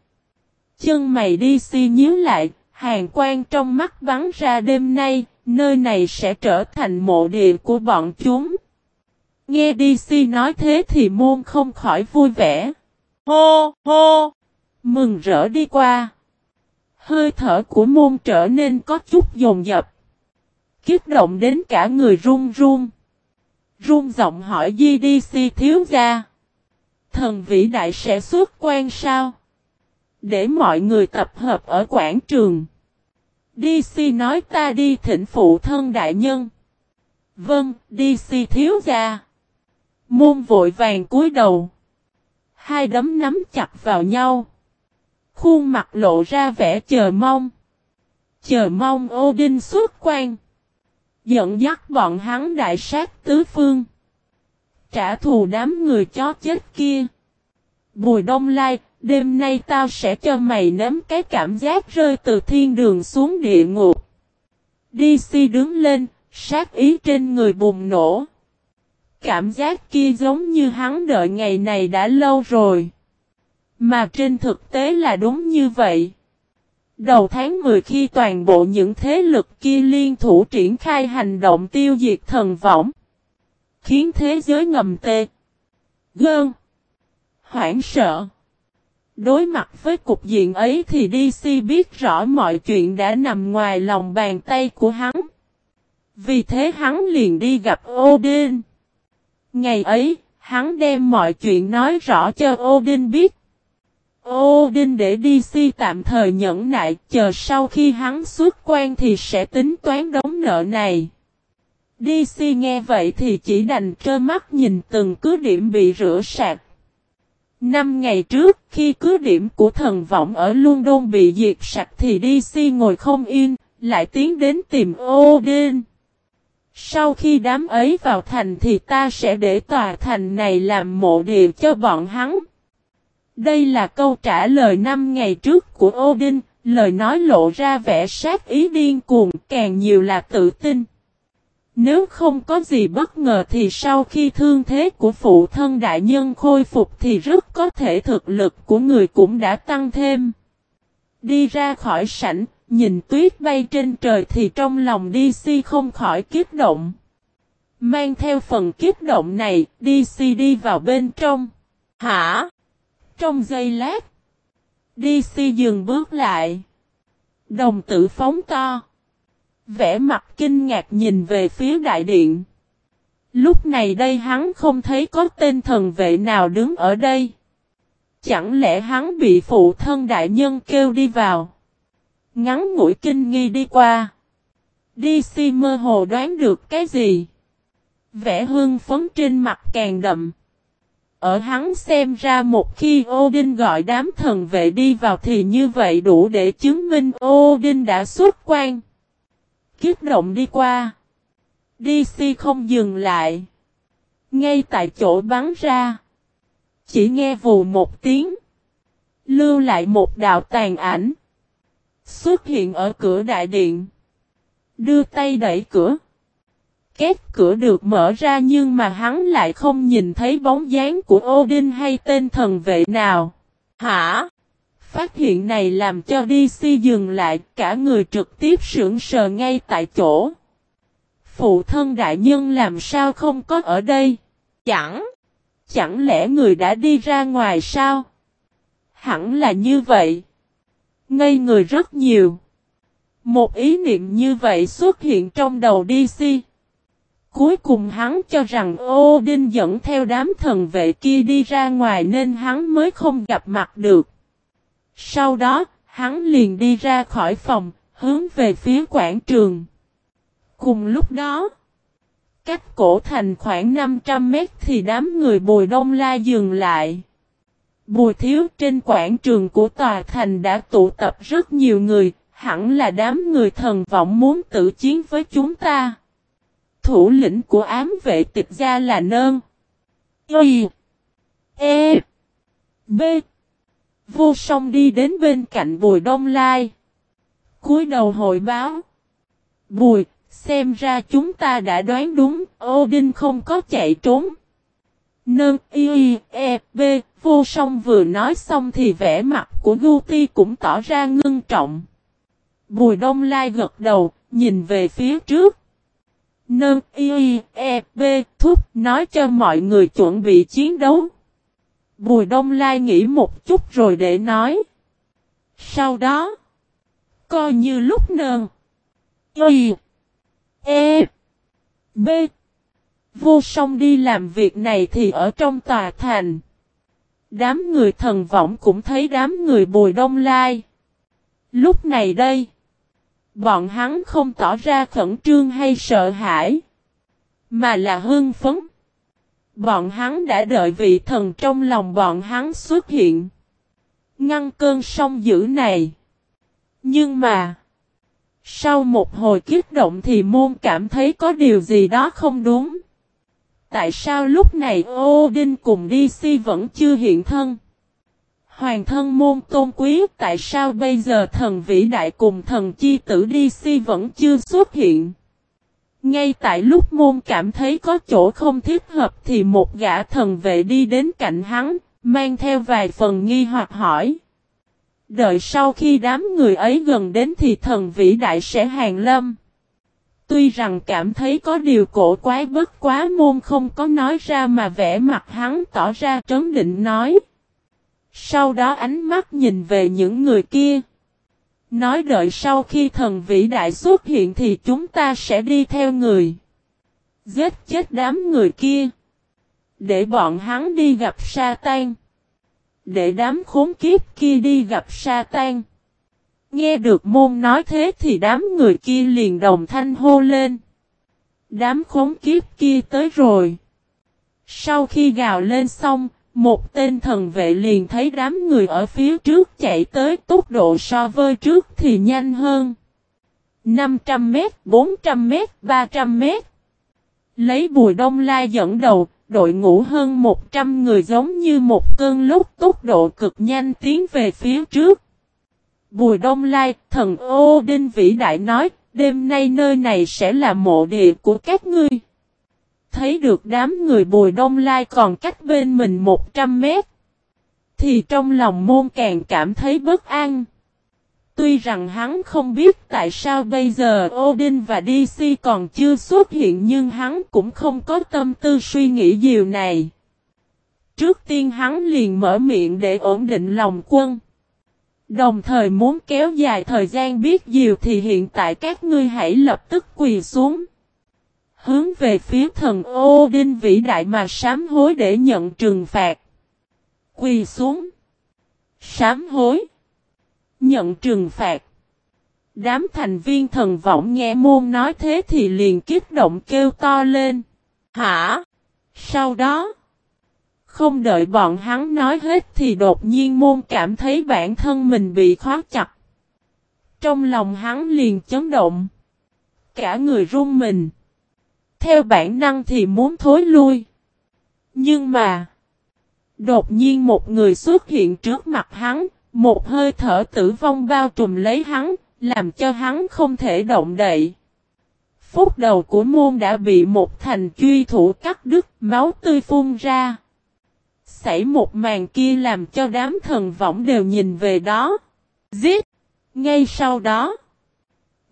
Chân mày đi si nhíu lại, hàng quan trong mắt bắn ra đêm nay, nơi này sẽ trở thành mộ địa của bọn chúng. Nghe DC nói thế thì môn không khỏi vui vẻ. Hô, hô, mừng rỡ đi qua. Hơi thở của môn trở nên có chút dồn dập. Kiếp động đến cả người run run. Run giọng hỏi GDC thiếu gia. Thần vĩ đại sẽ xuất quan sao? Để mọi người tập hợp ở quảng trường. DC nói ta đi thỉnh phụ thân đại nhân. Vâng, DC thiếu gia. Môn vội vàng cúi đầu. Hai đấm nắm chặt vào nhau. Khuôn mặt lộ ra vẻ chờ mong. Chờ mong Odin xuất quan. Dẫn dắt bọn hắn đại sát tứ phương. Trả thù đám người chó chết kia. Bùi đông lai, đêm nay tao sẽ cho mày nếm cái cảm giác rơi từ thiên đường xuống địa ngục. DC đứng lên, sát ý trên người bùng nổ. Cảm giác kia giống như hắn đợi ngày này đã lâu rồi. Mà trên thực tế là đúng như vậy. Đầu tháng 10 khi toàn bộ những thế lực kia liên thủ triển khai hành động tiêu diệt thần võng. khiến thế giới ngầm tê. Gơn. Hoảng sợ. Đối mặt với cục diện ấy thì DC biết rõ mọi chuyện đã nằm ngoài lòng bàn tay của hắn. Vì thế hắn liền đi gặp Odin. Ngày ấy, hắn đem mọi chuyện nói rõ cho Odin biết. Odin để DC tạm thời nhẫn nại chờ sau khi hắn xuất quan thì sẽ tính toán đóng nợ này. DC nghe vậy thì chỉ đành trơ mắt nhìn từng cứ điểm bị rửa sạch. Năm ngày trước, khi cứ điểm của thần vọng ở London bị diệt sạch thì DC ngồi không yên, lại tiến đến tìm Odin. Sau khi đám ấy vào thành thì ta sẽ để tòa thành này làm mộ địa cho bọn hắn. Đây là câu trả lời năm ngày trước của Odin, lời nói lộ ra vẻ sát ý điên cuồng, càng nhiều là tự tin. Nếu không có gì bất ngờ thì sau khi thương thế của phụ thân đại nhân khôi phục thì rất có thể thực lực của người cũng đã tăng thêm. Đi ra khỏi sảnh, nhìn tuyết bay trên trời thì trong lòng DC không khỏi kiếp động. Mang theo phần kiếp động này, DC đi vào bên trong. Hả? Trong giây lát, DC dừng bước lại. Đồng tử phóng to. Vẽ mặt kinh ngạc nhìn về phía đại điện. Lúc này đây hắn không thấy có tên thần vệ nào đứng ở đây. Chẳng lẽ hắn bị phụ thân đại nhân kêu đi vào. Ngắn ngủi kinh nghi đi qua. DC mơ hồ đoán được cái gì. Vẻ hương phấn trên mặt càng đậm. Ở hắn xem ra một khi Odin gọi đám thần vệ đi vào thì như vậy đủ để chứng minh Odin đã xuất quan. Kiếp động đi qua. DC không dừng lại. Ngay tại chỗ bắn ra. Chỉ nghe vù một tiếng. Lưu lại một đạo tàn ảnh. Xuất hiện ở cửa đại điện. Đưa tay đẩy cửa. Két cửa được mở ra nhưng mà hắn lại không nhìn thấy bóng dáng của Odin hay tên thần vệ nào. Hả? Phát hiện này làm cho DC dừng lại, cả người trực tiếp sững sờ ngay tại chỗ. Phụ thân đại nhân làm sao không có ở đây? Chẳng. Chẳng lẽ người đã đi ra ngoài sao? Hẳn là như vậy. Ngây người rất nhiều. Một ý niệm như vậy xuất hiện trong đầu DC. Cuối cùng hắn cho rằng Odin dẫn theo đám thần vệ kia đi ra ngoài nên hắn mới không gặp mặt được. Sau đó, hắn liền đi ra khỏi phòng, hướng về phía quảng trường. Cùng lúc đó, cách cổ thành khoảng 500 mét thì đám người bùi đông la dừng lại. Bùi thiếu trên quảng trường của tòa thành đã tụ tập rất nhiều người, hẳn là đám người thần vọng muốn tự chiến với chúng ta. Thủ lĩnh của ám vệ tịch gia là Nơn. Y. E. B. Vô song đi đến bên cạnh Bùi Đông Lai. cúi đầu hội báo. Bùi, xem ra chúng ta đã đoán đúng, Odin không có chạy trốn. Nâng y e b vô song vừa nói xong thì vẻ mặt của Guti cũng tỏ ra ngưng trọng. Bùi Đông Lai gật đầu, nhìn về phía trước. Nâng y e b thúc nói cho mọi người chuẩn bị chiến đấu. Bùi Đông Lai nghĩ một chút rồi để nói. Sau đó, coi như lúc nâng Y. E. B. Vô song đi làm việc này thì ở trong tòa thành. Đám người thần võng cũng thấy đám người bùi đông lai. Lúc này đây, bọn hắn không tỏ ra khẩn trương hay sợ hãi, mà là hưng phấn. Bọn hắn đã đợi vị thần trong lòng bọn hắn xuất hiện. Ngăn cơn sông dữ này. Nhưng mà. Sau một hồi kích động thì môn cảm thấy có điều gì đó không đúng. Tại sao lúc này Odin cùng DC vẫn chưa hiện thân? Hoàng thân môn tôn quý tại sao bây giờ thần vĩ đại cùng thần chi tử đi si vẫn chưa xuất hiện? Ngay tại lúc môn cảm thấy có chỗ không thích hợp thì một gã thần vệ đi đến cạnh hắn, mang theo vài phần nghi hoặc hỏi. Đợi sau khi đám người ấy gần đến thì thần vĩ đại sẽ hàng lâm. Tuy rằng cảm thấy có điều cổ quái bất quá môn không có nói ra mà vẻ mặt hắn tỏ ra trấn định nói. Sau đó ánh mắt nhìn về những người kia. Nói đợi sau khi thần vĩ đại xuất hiện thì chúng ta sẽ đi theo người. Giết chết đám người kia. Để bọn hắn đi gặp sa tan. Để đám khốn kiếp kia đi gặp sa tan. Nghe được môn nói thế thì đám người kia liền đồng thanh hô lên. Đám khốn kiếp kia tới rồi. Sau khi gào lên xong, một tên thần vệ liền thấy đám người ở phía trước chạy tới tốc độ so với trước thì nhanh hơn. 500 m 400 m 300 m Lấy bùi đông la dẫn đầu, đội ngũ hơn 100 người giống như một cơn lúc tốc độ cực nhanh tiến về phía trước. Bùi Đông Lai, thần ô đinh vĩ đại nói, đêm nay nơi này sẽ là mộ địa của các ngươi. Thấy được đám người bùi Đông Lai còn cách bên mình 100 mét. Thì trong lòng môn càng cảm thấy bất an. Tuy rằng hắn không biết tại sao bây giờ Odin và DC còn chưa xuất hiện, nhưng hắn cũng không có tâm tư suy nghĩ điều này. Trước tiên hắn liền mở miệng để ổn định lòng quân. Đồng thời muốn kéo dài thời gian biết điều thì hiện tại các ngươi hãy lập tức quỳ xuống. Hướng về phía thần Odin vĩ đại mà sám hối để nhận trừng phạt. Quỳ xuống. Sám hối. Nhận trừng phạt. Đám thành viên thần vọng nghe môn nói thế thì liền kích động kêu to lên. Hả? Sau đó. Không đợi bọn hắn nói hết thì đột nhiên môn cảm thấy bản thân mình bị khóa chặt. Trong lòng hắn liền chấn động. Cả người run mình. Theo bản năng thì muốn thối lui. Nhưng mà. Đột nhiên một người xuất hiện trước mặt hắn. Một hơi thở tử vong bao trùm lấy hắn. Làm cho hắn không thể động đậy. Phút đầu của môn đã bị một thành truy thủ cắt đứt máu tươi phun ra xảy một màn kia làm cho đám thần võng đều nhìn về đó. Giết! Ngay sau đó,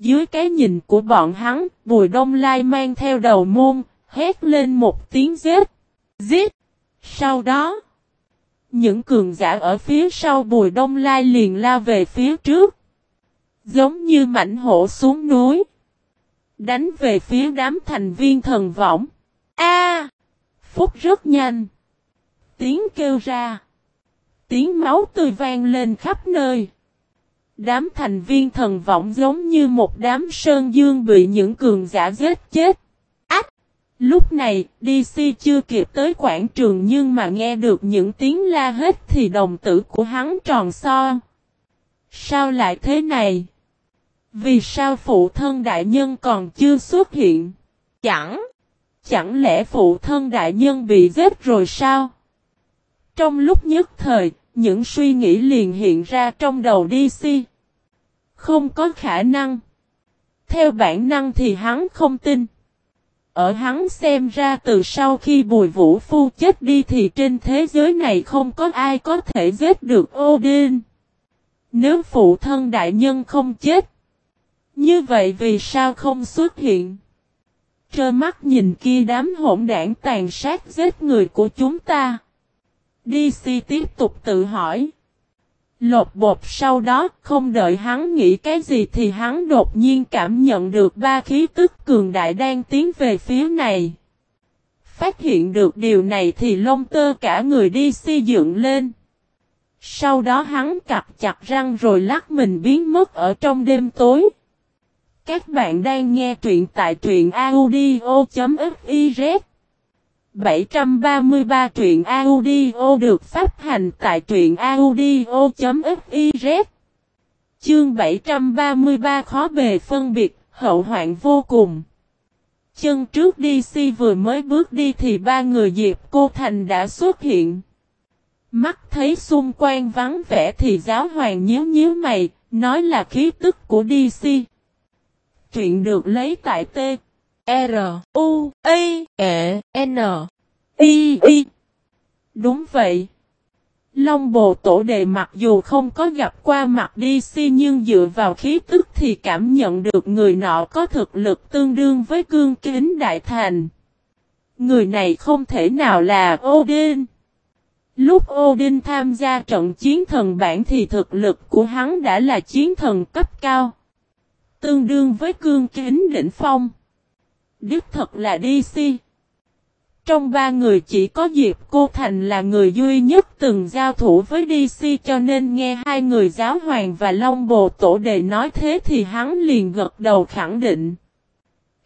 dưới cái nhìn của bọn hắn, Bùi Đông Lai mang theo đầu môn, hét lên một tiếng giết. Giết! Sau đó, những cường giả ở phía sau Bùi Đông Lai liền lao về phía trước. Giống như mảnh hổ xuống núi. Đánh về phía đám thành viên thần võng. A! Phúc rất nhanh tiếng kêu ra. Tiếng máu tươi vang lên khắp nơi. Đám thành viên thần vọng giống như một đám sơn dương bị những cường giả giết chết. Ách! Lúc này, DC chưa kịp tới quảng trường nhưng mà nghe được những tiếng la hết thì đồng tử của hắn tròn so. Sao lại thế này? Vì sao phụ thân đại nhân còn chưa xuất hiện? Chẳng! Chẳng lẽ phụ thân đại nhân bị giết rồi sao? Trong lúc nhất thời, những suy nghĩ liền hiện ra trong đầu DC. Không có khả năng. Theo bản năng thì hắn không tin. Ở hắn xem ra từ sau khi Bùi Vũ Phu chết đi thì trên thế giới này không có ai có thể giết được Odin. Nếu phụ thân đại nhân không chết. Như vậy vì sao không xuất hiện? Trơ mắt nhìn kia đám hỗn đảng tàn sát giết người của chúng ta. DC tiếp tục tự hỏi. Lột bột sau đó, không đợi hắn nghĩ cái gì thì hắn đột nhiên cảm nhận được ba khí tức cường đại đang tiến về phía này. Phát hiện được điều này thì lông tơ cả người đi si dựng lên. Sau đó hắn cặp chặt răng rồi lắc mình biến mất ở trong đêm tối. Các bạn đang nghe truyện tại truyện audio.fif 733 truyện audio được phát hành tại truyện audio.fiz Chương 733 khó bề phân biệt, hậu hoạn vô cùng. Chân trước DC vừa mới bước đi thì ba người Diệp Cô Thành đã xuất hiện. Mắt thấy xung quanh vắng vẻ thì giáo hoàng nhíu nhíu mày, nói là khí tức của DC. chuyện được lấy tại T. R, U A E N I I Đúng vậy. Long bồ tổ đề mặc dù không có gặp qua mặt DC nhưng dựa vào khí tức thì cảm nhận được người nọ có thực lực tương đương với cương kính đại thành. Người này không thể nào là Odin. Lúc Odin tham gia trận chiến thần bản thì thực lực của hắn đã là chiến thần cấp cao. Tương đương với cương kính đỉnh phong. Đích thật là DC. Trong ba người chỉ có Diệp Cô Thành là người duy nhất từng giao thủ với DC cho nên nghe hai người giáo hoàng và Long Bồ Tổ Đề nói thế thì hắn liền gật đầu khẳng định.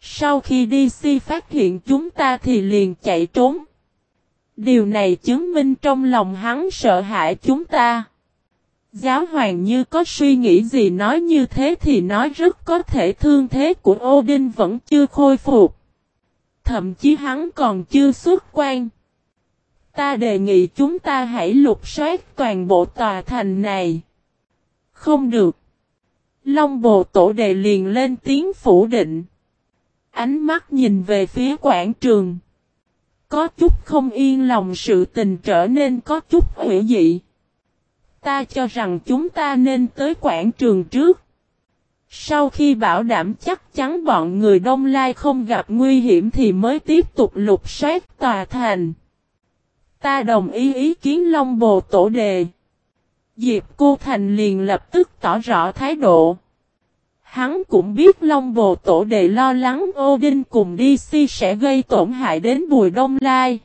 Sau khi DC phát hiện chúng ta thì liền chạy trốn. Điều này chứng minh trong lòng hắn sợ hãi chúng ta. Giáo hoàng như có suy nghĩ gì nói như thế thì nói rất có thể thương thế của Odin vẫn chưa khôi phục. Thậm chí hắn còn chưa xuất quan. Ta đề nghị chúng ta hãy lục soát toàn bộ tòa thành này. Không được. Long bồ tổ đề liền lên tiếng phủ định. Ánh mắt nhìn về phía quảng trường. Có chút không yên lòng sự tình trở nên có chút hữu dị. Ta cho rằng chúng ta nên tới quảng trường trước. Sau khi bảo đảm chắc chắn bọn người Đông Lai không gặp nguy hiểm thì mới tiếp tục lục soát tòa thành. Ta đồng ý ý kiến Long Bồ Tổ Đề. Diệp Cô Thành liền lập tức tỏ rõ thái độ. Hắn cũng biết Long Bồ Tổ Đề lo lắng Odin cùng DC sẽ gây tổn hại đến Bùi Đông Lai.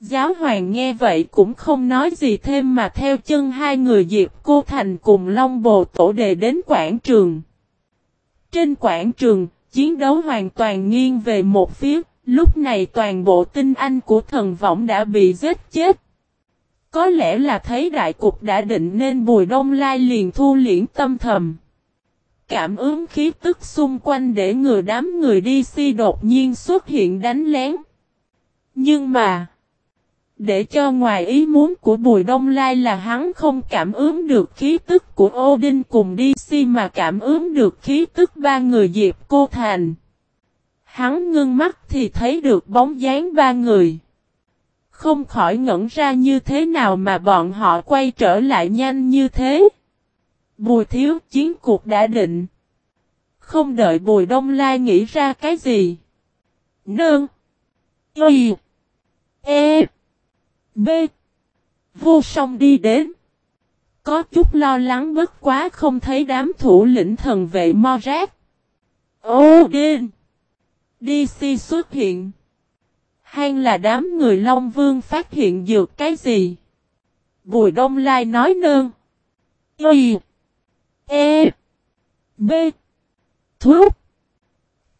Giáo hoàng nghe vậy cũng không nói gì thêm mà theo chân hai người Diệp Cô Thành cùng Long Bồ Tổ Đề đến quảng trường. Trên quảng trường, chiến đấu hoàn toàn nghiêng về một phía, lúc này toàn bộ tinh anh của thần võng đã bị giết chết. Có lẽ là thấy đại cục đã định nên Bùi Đông Lai liền thu liễn tâm thầm. Cảm ứng khí tức xung quanh để ngừa đám người đi si đột nhiên xuất hiện đánh lén. Nhưng mà... Để cho ngoài ý muốn của Bùi Đông Lai là hắn không cảm ứng được khí tức của Odin cùng DC mà cảm ứng được khí tức ba người Diệp Cô Thành. Hắn ngưng mắt thì thấy được bóng dáng ba người. Không khỏi ngẩn ra như thế nào mà bọn họ quay trở lại nhanh như thế. Bùi thiếu, chiến cuộc đã định. Không đợi Bùi Đông Lai nghĩ ra cái gì. Nương. Y. E. B. Vô song đi đến. Có chút lo lắng bất quá không thấy đám thủ lĩnh thần vệ mo rác. Ô đên. DC xuất hiện. Hay là đám người Long Vương phát hiện dược cái gì? Bùi Đông Lai nói nơn. Y. E. B. Thuốc.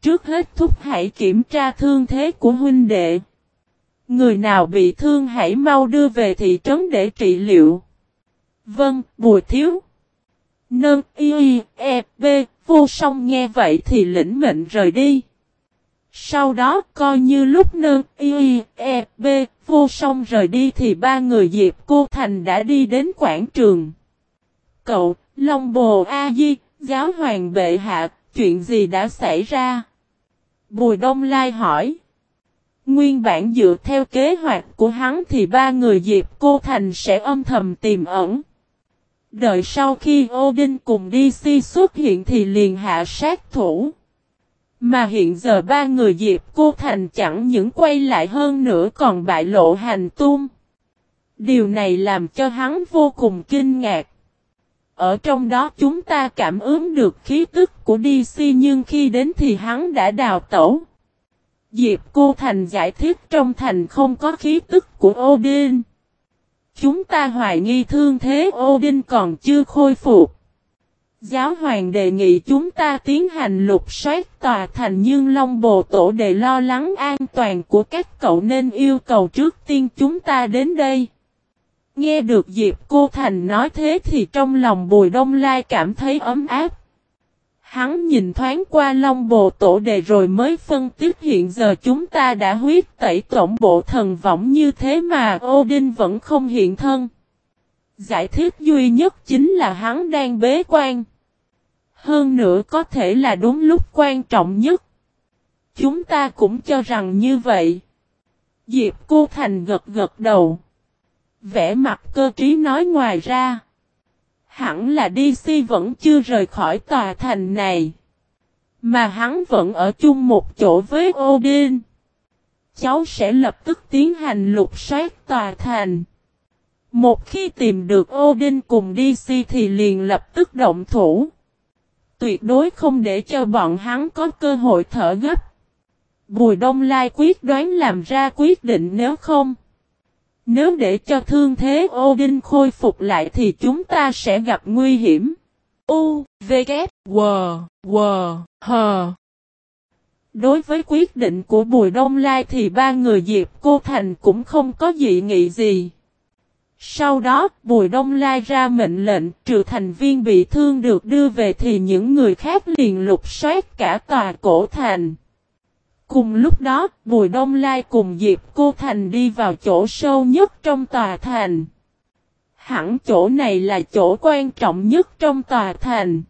Trước hết thúc hãy kiểm tra thương thế của huynh đệ. Người nào bị thương hãy mau đưa về thị trấn để trị liệu. Vâng, bùi thiếu. Nâng y e b vô song nghe vậy thì lĩnh mệnh rời đi. Sau đó coi như lúc nâng y e b vô song rời đi thì ba người Diệp Cô Thành đã đi đến quảng trường. Cậu, Long Bồ A Di, giáo hoàng bệ hạ, chuyện gì đã xảy ra? Bùi Đông Lai hỏi. Nguyên bản dựa theo kế hoạch của hắn thì ba người Diệp Cô Thành sẽ âm thầm tìm ẩn. Đợi sau khi Odin cùng DC xuất hiện thì liền hạ sát thủ. Mà hiện giờ ba người Diệp Cô Thành chẳng những quay lại hơn nữa còn bại lộ hành tung. Điều này làm cho hắn vô cùng kinh ngạc. Ở trong đó chúng ta cảm ứng được khí tức của DC nhưng khi đến thì hắn đã đào tẩu. Diệp Cô Thành giải thích trong thành không có khí tức của Odin. Chúng ta hoài nghi thương thế Odin còn chưa khôi phục. Giáo hoàng đề nghị chúng ta tiến hành lục soát tòa thành nhưng Long Bồ Tổ để lo lắng an toàn của các cậu nên yêu cầu trước tiên chúng ta đến đây. Nghe được Diệp Cô Thành nói thế thì trong lòng Bùi Đông Lai cảm thấy ấm áp. Hắn nhìn thoáng qua Long Bồ Tổ Đề rồi mới phân tích hiện giờ chúng ta đã huyết tẩy tổng bộ thần võng như thế mà Odin vẫn không hiện thân. Giải thích duy nhất chính là hắn đang bế quan. Hơn nữa có thể là đúng lúc quan trọng nhất. Chúng ta cũng cho rằng như vậy. Diệp Cô Thành gật gật đầu. Vẽ mặt cơ trí nói ngoài ra. Hẳn là DC vẫn chưa rời khỏi tòa thành này. Mà hắn vẫn ở chung một chỗ với Odin. Cháu sẽ lập tức tiến hành lục soát tòa thành. Một khi tìm được Odin cùng DC thì liền lập tức động thủ. Tuyệt đối không để cho bọn hắn có cơ hội thở gấp. Bùi Đông Lai quyết đoán làm ra quyết định nếu không. Nếu để cho thương thế Odin khôi phục lại thì chúng ta sẽ gặp nguy hiểm. U, V, K, W, W, H. Đối với quyết định của Bùi Đông Lai thì ba người Diệp Cô Thành cũng không có dị nghị gì. Sau đó, Bùi Đông Lai ra mệnh lệnh, trừ thành viên bị thương được đưa về thì những người khác liền lục soát cả tòa cổ thành. Cùng lúc đó, Bùi Đông Lai cùng Diệp Cô Thành đi vào chỗ sâu nhất trong tòa thành. Hẳn chỗ này là chỗ quan trọng nhất trong tòa thành.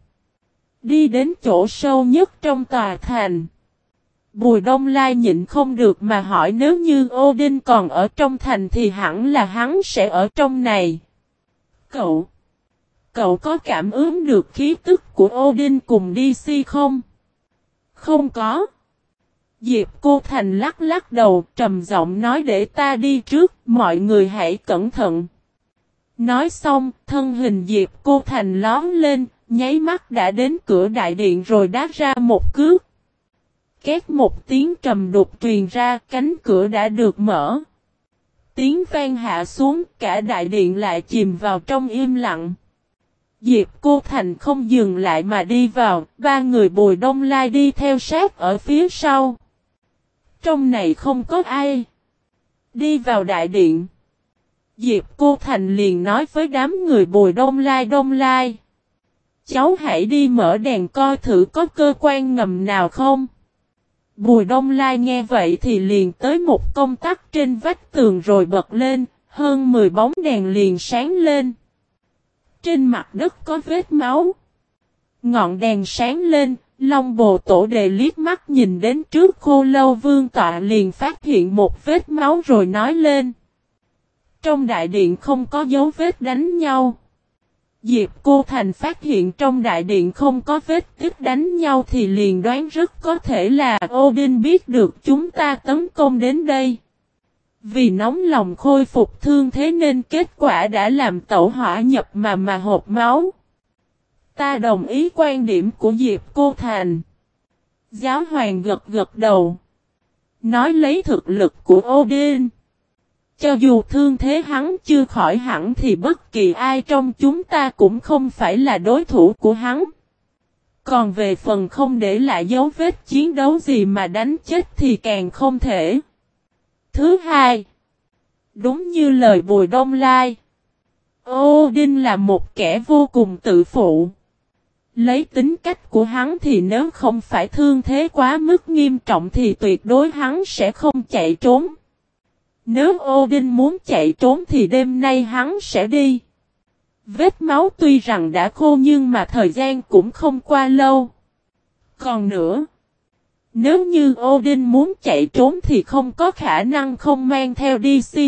Đi đến chỗ sâu nhất trong tòa thành. Bùi Đông Lai nhịn không được mà hỏi nếu như Odin còn ở trong thành thì hẳn là hắn sẽ ở trong này. Cậu! Cậu có cảm ứng được khí tức của Odin cùng DC không? Không có. Diệp Cô Thành lắc lắc đầu trầm giọng nói để ta đi trước, mọi người hãy cẩn thận. Nói xong, thân hình Diệp Cô Thành lón lên, nháy mắt đã đến cửa đại điện rồi đá ra một cước. Két một tiếng trầm đục truyền ra, cánh cửa đã được mở. Tiếng vang hạ xuống, cả đại điện lại chìm vào trong im lặng. Diệp Cô Thành không dừng lại mà đi vào, ba người bùi đông lai đi theo sát ở phía sau. Trong này không có ai. Đi vào đại điện. Diệp Cô Thành liền nói với đám người bùi đông lai đông lai. Cháu hãy đi mở đèn coi thử có cơ quan ngầm nào không. Bùi Đông Lai nghe vậy thì liền tới một công tắc trên vách tường rồi bật lên, hơn 10 bóng đèn liền sáng lên. Trên mặt đất có vết máu. Ngọn đèn sáng lên, Long bồ tổ đề liếc mắt nhìn đến trước khô lâu vương tọa liền phát hiện một vết máu rồi nói lên. Trong đại điện không có dấu vết đánh nhau. Diệp Cô Thành phát hiện trong đại điện không có vết tích đánh nhau thì liền đoán rất có thể là Odin biết được chúng ta tấn công đến đây. Vì nóng lòng khôi phục thương thế nên kết quả đã làm tẩu hỏa nhập mà mà hộp máu. Ta đồng ý quan điểm của Diệp Cô Thành. Giáo hoàng gật gật đầu. Nói lấy thực lực của Odin. Cho dù thương thế hắn chưa khỏi hẳn thì bất kỳ ai trong chúng ta cũng không phải là đối thủ của hắn. Còn về phần không để lại dấu vết chiến đấu gì mà đánh chết thì càng không thể. Thứ hai, đúng như lời Bùi Đông Lai, Odin là một kẻ vô cùng tự phụ. Lấy tính cách của hắn thì nếu không phải thương thế quá mức nghiêm trọng thì tuyệt đối hắn sẽ không chạy trốn. Nếu Odin muốn chạy trốn thì đêm nay hắn sẽ đi. Vết máu tuy rằng đã khô nhưng mà thời gian cũng không qua lâu. Còn nữa, nếu như Odin muốn chạy trốn thì không có khả năng không mang theo DC.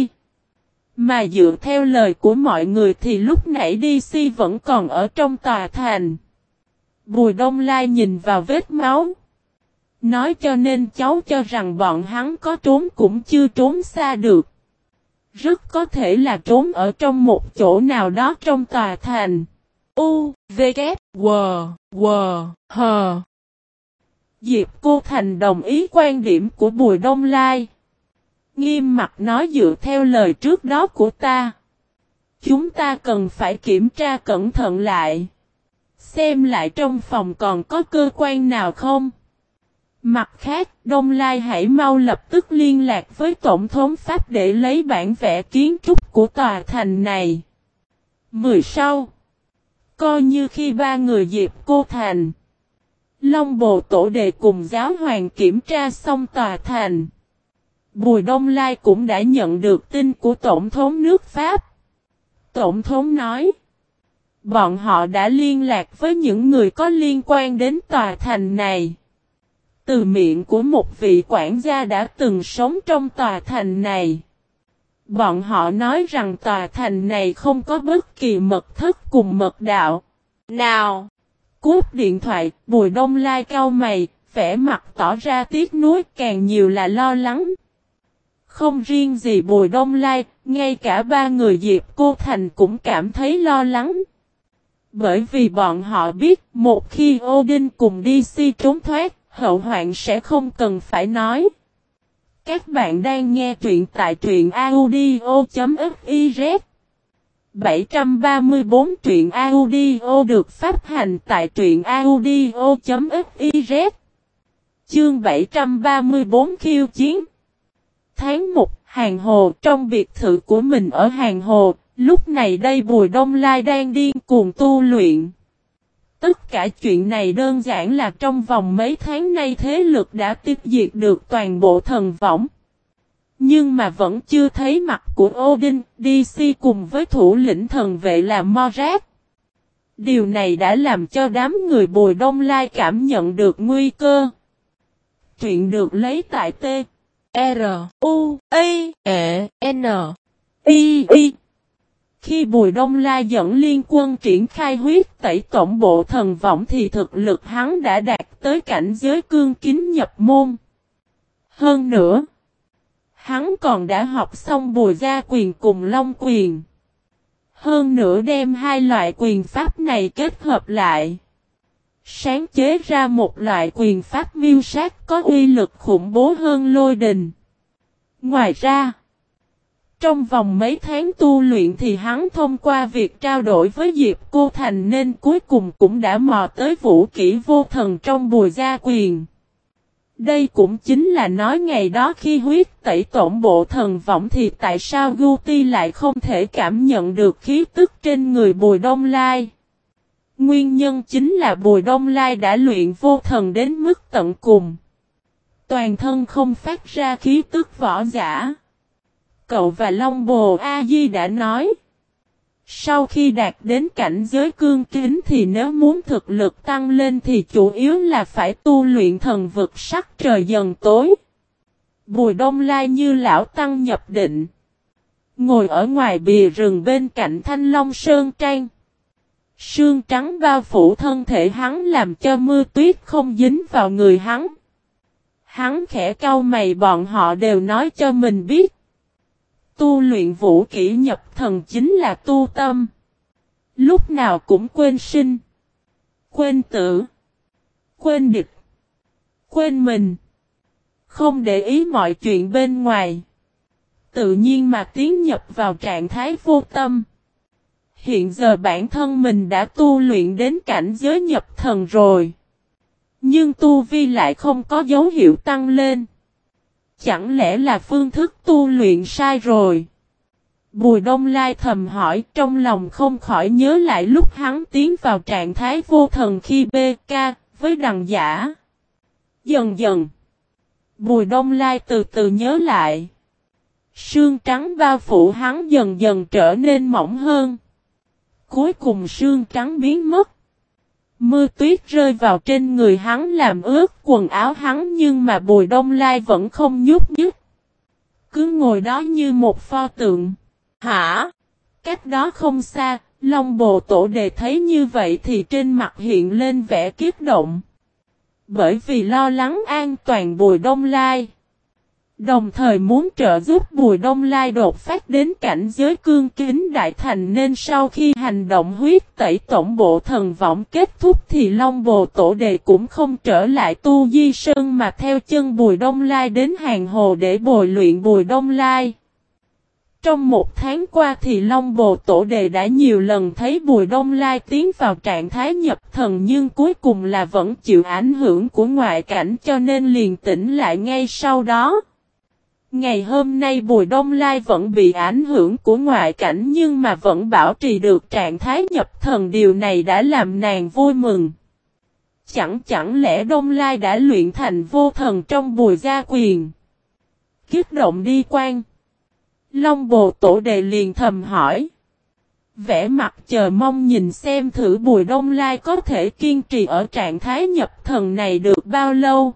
Mà dựa theo lời của mọi người thì lúc nãy DC vẫn còn ở trong tòa thành. Bùi Đông Lai nhìn vào vết máu. Nói cho nên cháu cho rằng bọn hắn có trốn cũng chưa trốn xa được. Rất có thể là trốn ở trong một chỗ nào đó trong tòa thành. U, V, K, W, W, H. Diệp Cô Thành đồng ý quan điểm của Bùi Đông Lai. Nghiêm mặt nói dựa theo lời trước đó của ta. Chúng ta cần phải kiểm tra cẩn thận lại. Xem lại trong phòng còn có cơ quan nào không. Mặt khác, Đông Lai hãy mau lập tức liên lạc với Tổng thống Pháp để lấy bản vẽ kiến trúc của tòa thành này. Mười sau Coi như khi ba người dịp cô thành. Long Bồ Tổ Đề cùng giáo hoàng kiểm tra xong tòa thành. Bùi Đông Lai cũng đã nhận được tin của Tổng thống nước Pháp. Tổng thống nói. Bọn họ đã liên lạc với những người có liên quan đến tòa thành này. Từ miệng của một vị quản gia đã từng sống trong tòa thành này. Bọn họ nói rằng tòa thành này không có bất kỳ mật thất cùng mật đạo. Nào! Cúp điện thoại, Bùi Đông Lai cau mày, vẻ mặt tỏ ra tiếc nuối càng nhiều là lo lắng. Không riêng gì Bùi Đông Lai, ngay cả ba người Diệp Cô Thành cũng cảm thấy lo lắng. Bởi vì bọn họ biết một khi Odin cùng DC trốn thoát, hậu hoạn sẽ không cần phải nói. Các bạn đang nghe truyện tại truyện audio.fiz 734 truyện audio được phát hành tại truyện audio.fiz Chương 734 khiêu chiến. Tháng 1, Hàng Hồ. Trong biệt thự của mình ở Hàng Hồ, lúc này đây Bùi Đông Lai đang điên cuồng tu luyện. Tất cả chuyện này đơn giản là trong vòng mấy tháng nay thế lực đã tiêu diệt được toàn bộ thần võng. Nhưng mà vẫn chưa thấy mặt của Odin, DC cùng với thủ lĩnh thần vệ là Morat. Điều này đã làm cho đám người Bùi Đông Lai cảm nhận được nguy cơ. Chuyện được lấy tại T. R. U. A. E. N. I. I. Khi Bùi Đông La dẫn liên quân triển khai huyết tẩy tổng bộ thần vọng thì thực lực hắn đã đạt tới cảnh giới cương kính nhập môn. Hơn nữa, hắn còn đã học xong bùi gia quyền cùng long quyền. Hơn nữa đem hai loại quyền pháp này kết hợp lại. Sáng chế ra một loại quyền pháp miêu sát có uy lực khủng bố hơn lôi đình. Ngoài ra, trong vòng mấy tháng tu luyện thì hắn thông qua việc trao đổi với Diệp Cô Thành nên cuối cùng cũng đã mò tới vũ kỹ vô thần trong bùi gia quyền. Đây cũng chính là nói ngày đó khi huyết tẩy tổng bộ thần vọng thì tại sao Guti lại không thể cảm nhận được khí tức trên người Bùi Đông Lai. Nguyên nhân chính là Bùi Đông Lai đã luyện vô thần đến mức tận cùng. Toàn thân không phát ra khí tức võ giả. Cậu và Long Bồ A-di đã nói. Sau khi đạt đến cảnh giới cương kính thì nếu muốn thực lực tăng lên thì chủ yếu là phải tu luyện thần vực sắc trời dần tối. Bùi đông lai như lão tăng nhập định. Ngồi ở ngoài bìa rừng bên cạnh thanh long sơn trang. Sương trắng bao phủ thân thể hắn làm cho mưa tuyết không dính vào người hắn. Hắn khẽ cau mày, bọn họ đều nói cho mình biết. Tu luyện vũ kỹ nhập thần chính là tu tâm. Lúc nào cũng quên sinh. Quên tử. Quên địch. Quên mình. Không để ý mọi chuyện bên ngoài. Tự nhiên mà tiến nhập vào trạng thái vô tâm. Hiện giờ bản thân mình đã tu luyện đến cảnh giới nhập thần rồi. Nhưng tu vi lại không có dấu hiệu tăng lên. Chẳng lẽ là phương thức tu luyện sai rồi? Bùi Đông Lai thầm hỏi, trong lòng không khỏi nhớ lại lúc hắn tiến vào trạng thái vô thần khi BK với đằng giả. Dần dần. Bùi Đông Lai từ từ nhớ lại. Sương trắng bao phủ hắn dần dần trở nên mỏng hơn. Cuối cùng sương trắng biến mất. Mưa tuyết rơi vào trên người hắn làm ướt quần áo hắn nhưng mà Bùi Đông Lai vẫn không nhúc nhích. Cứ ngồi đó như một pho tượng. Hả? Cách đó không xa, Long Bồ Tổ Đề thấy như vậy thì trên mặt hiện lên vẻ kiếp động. Bởi vì lo lắng an toàn Bùi Đông Lai. Đồng thời muốn trợ giúp Bùi Đông Lai đột phát đến cảnh giới cương kính đại thành nên sau khi hành động huyết tẩy tổng bộ thần vọng kết thúc thì Long Bồ Tổ Đề cũng không trở lại tu di sơn mà theo chân Bùi Đông Lai đến hàng hồ để bồi luyện Bùi Đông Lai. Trong một tháng qua thì Long Bồ Tổ Đề đã nhiều lần thấy Bùi Đông Lai tiến vào trạng thái nhập thần nhưng cuối cùng là vẫn chịu ảnh hưởng của ngoại cảnh cho nên liền tỉnh lại ngay sau đó. Ngày hôm nay Bùi Đông Lai vẫn bị ảnh hưởng của ngoại cảnh nhưng mà vẫn bảo trì được trạng thái nhập thần điều này đã làm nàng vui mừng. Chẳng chẳng lẽ Đông Lai đã luyện thành vô thần trong bùi gia quyền. Kiếp động đi quan. Long bồ tổ đề liền thầm hỏi. Vẽ mặt chờ mong nhìn xem thử bùi đông lai có thể kiên trì ở trạng thái nhập thần này được bao lâu.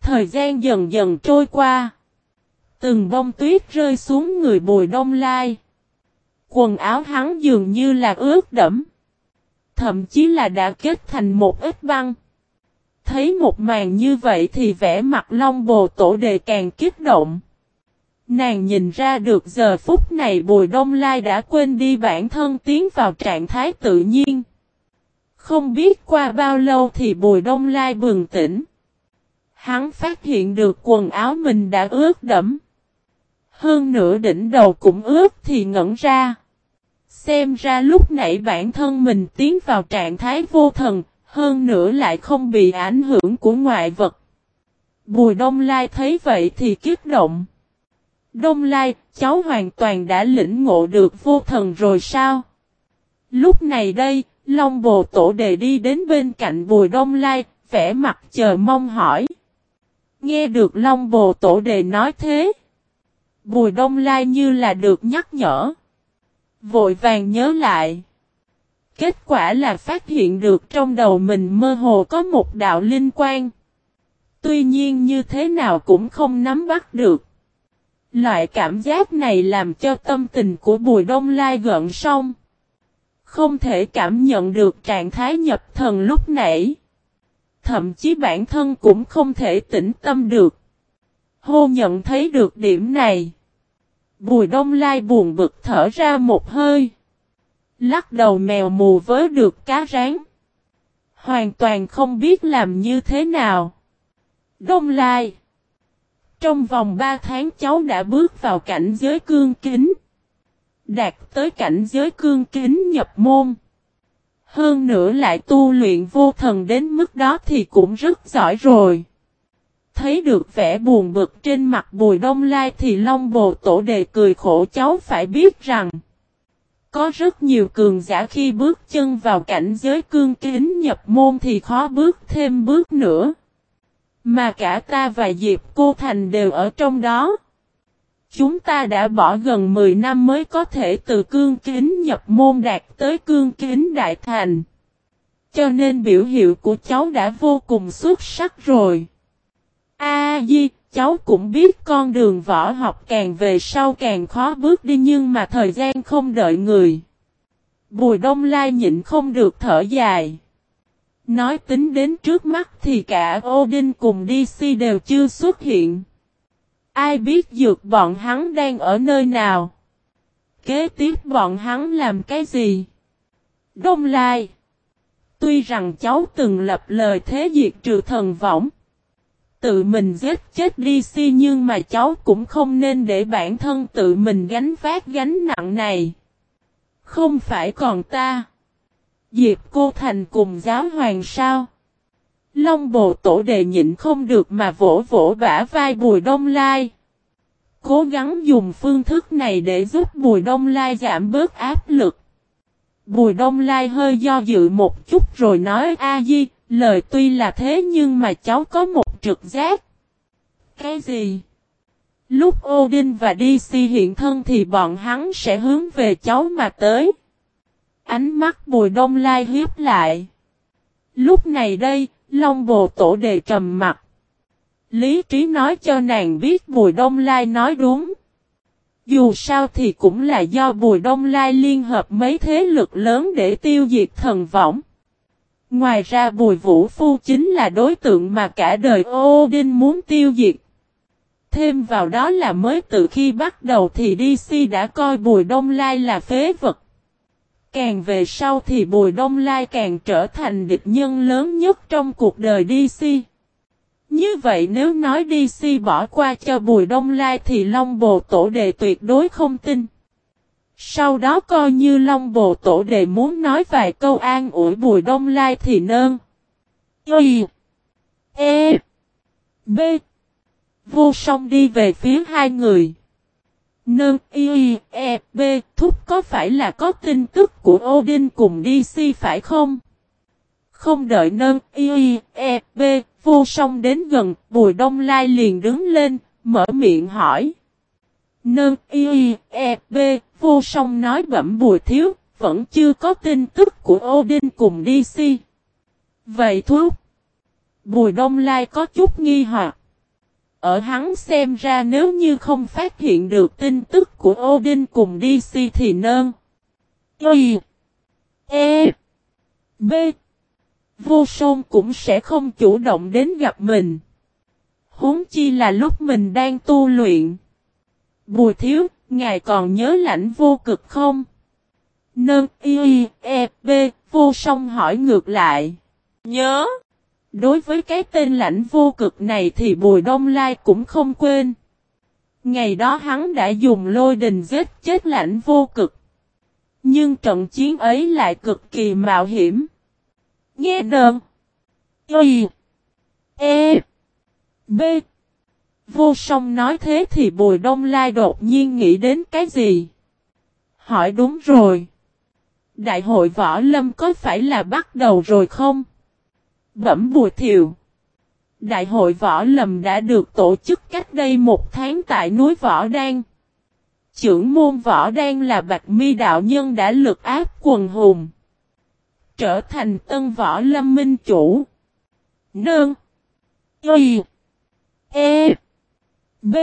Thời gian dần dần trôi qua. Từng bông tuyết rơi xuống người bùi đông lai. Quần áo hắn dường như là ướt đẫm. Thậm chí là đã kết thành một ít băng. Thấy một màn như vậy thì vẻ mặt long bồ tổ đề càng kích động. Nàng nhìn ra được giờ phút này Bùi Đông Lai đã quên đi bản thân tiến vào trạng thái tự nhiên. Không biết qua bao lâu thì Bùi Đông Lai bừng tỉnh. Hắn phát hiện được quần áo mình đã ướt đẫm. Hơn nửa đỉnh đầu cũng ướt thì ngẩn ra. Xem ra lúc nãy bản thân mình tiến vào trạng thái vô thần, hơn nữa lại không bị ảnh hưởng của ngoại vật. Bùi Đông Lai thấy vậy thì kiếp động. Đông Lai, cháu hoàn toàn đã lĩnh ngộ được vô thần rồi sao? Lúc này đây, Long Bồ Tổ Đề đi đến bên cạnh Bùi Đông Lai, vẻ mặt chờ mong hỏi. Nghe được Long Bồ Tổ Đề nói thế. Bùi Đông Lai như là được nhắc nhở. Vội vàng nhớ lại. Kết quả là phát hiện được trong đầu mình mơ hồ có một đạo linh quan. Tuy nhiên như thế nào cũng không nắm bắt được. Loại cảm giác này làm cho tâm tình của Bùi Đông Lai gợn sông. Không thể cảm nhận được trạng thái nhập thần lúc nãy. Thậm chí bản thân cũng không thể tĩnh tâm được. Hô nhận thấy được điểm này. Bùi Đông Lai buồn bực thở ra một hơi. Lắc đầu mèo mù với được cá rán. Hoàn toàn không biết làm như thế nào. Đông Lai. Trong vòng 3 tháng cháu đã bước vào cảnh giới cương kính. Đạt tới cảnh giới cương kính nhập môn. Hơn nữa lại tu luyện vô thần đến mức đó thì cũng rất giỏi rồi. Thấy được vẻ buồn bực trên mặt bùi đông lai thì Long Bồ Tổ đề cười khổ cháu phải biết rằng. Có rất nhiều cường giả khi bước chân vào cảnh giới cương kính nhập môn thì khó bước thêm bước nữa. Mà cả ta và Diệp Cô Thành đều ở trong đó. Chúng ta đã bỏ gần 10 năm mới có thể từ cương kính nhập môn đạt tới cương kính đại thành. Cho nên biểu hiệu của cháu đã vô cùng xuất sắc rồi. A Di, cháu cũng biết con đường võ học càng về sau càng khó bước đi nhưng mà thời gian không đợi người. Bùi Đông Lai nhịn không được thở dài. Nói tính đến trước mắt thì cả Odin cùng DC đều chưa xuất hiện. Ai biết dược bọn hắn đang ở nơi nào? Kế tiếp bọn hắn làm cái gì? Đông Lai Tuy rằng cháu từng lập lời thế diệt trừ thần võng Tự mình giết chết DC nhưng mà cháu cũng không nên để bản thân tự mình gánh vác gánh nặng này. Không phải còn ta. Diệp cô thành cùng giáo hoàng sao? Long bồ tổ đề nhịn không được mà vỗ vỗ bả vai bùi đông lai. Cố gắng dùng phương thức này để giúp bùi đông lai giảm bớt áp lực. Bùi đông lai hơi do dự một chút rồi nói a di, lời tuy là thế nhưng mà cháu có một trực giác. Cái gì? Lúc Odin và DC hiện thân thì bọn hắn sẽ hướng về cháu mà tới. Ánh mắt bùi đông lai hiếp lại. Lúc này đây, Long bồ tổ đề trầm mặt. Lý trí nói cho nàng biết bùi đông lai nói đúng. Dù sao thì cũng là do bùi đông lai liên hợp mấy thế lực lớn để tiêu diệt thần võng. Ngoài ra Bùi Vũ Phu chính là đối tượng mà cả đời Odin muốn tiêu diệt. Thêm vào đó là mới từ khi bắt đầu thì DC đã coi Bùi Đông Lai là phế vật. Càng về sau thì Bùi Đông Lai càng trở thành địch nhân lớn nhất trong cuộc đời DC. Như vậy nếu nói DC bỏ qua cho Bùi Đông Lai thì Long Bồ Tổ Đề tuyệt đối không tin. Sau đó coi như Long Bồ Tổ Đề muốn nói vài câu an ủi Bùi Đông Lai thì nơn. Y. E. B. Vô song đi về phía hai người. Nơn Y. E. B. Thúc có phải là có tin tức của Odin cùng DC phải không? Không đợi nơn Y. E. B. Vô song đến gần, Bùi Đông Lai liền đứng lên, mở miệng hỏi. Nơn Y. E. B Vô song nói bẩm bùi thiếu, vẫn chưa có tin tức của Odin cùng DC. Vậy thuốc. Bùi đông lai có chút nghi hoặc. Ở hắn xem ra nếu như không phát hiện được tin tức của Odin cùng DC thì nơn. Y. E. B. Vô Song cũng sẽ không chủ động đến gặp mình. Huống chi là lúc mình đang tu luyện. Bùi thiếu, ngài còn nhớ lãnh vô cực không? Nâng y e b vô song hỏi ngược lại. Nhớ. Đối với cái tên lãnh vô cực này thì Bùi Đông Lai cũng không quên. Ngày đó hắn đã dùng lôi đình giết chết lãnh vô cực. Nhưng trận chiến ấy lại cực kỳ mạo hiểm. Nghe đờn. Y. E. B. Vô song nói thế thì Bùi Đông Lai đột nhiên nghĩ đến cái gì? Hỏi đúng rồi. Đại hội võ lâm có phải là bắt đầu rồi không? Bẩm Bùi Thiệu. Đại hội võ lâm đã được tổ chức cách đây một tháng tại núi Võ Đan. Trưởng môn Võ Đan là Bạch Mi Đạo Nhân đã lực áp quần hùng. Trở thành tân võ lâm minh chủ. Nương. Y. E. B.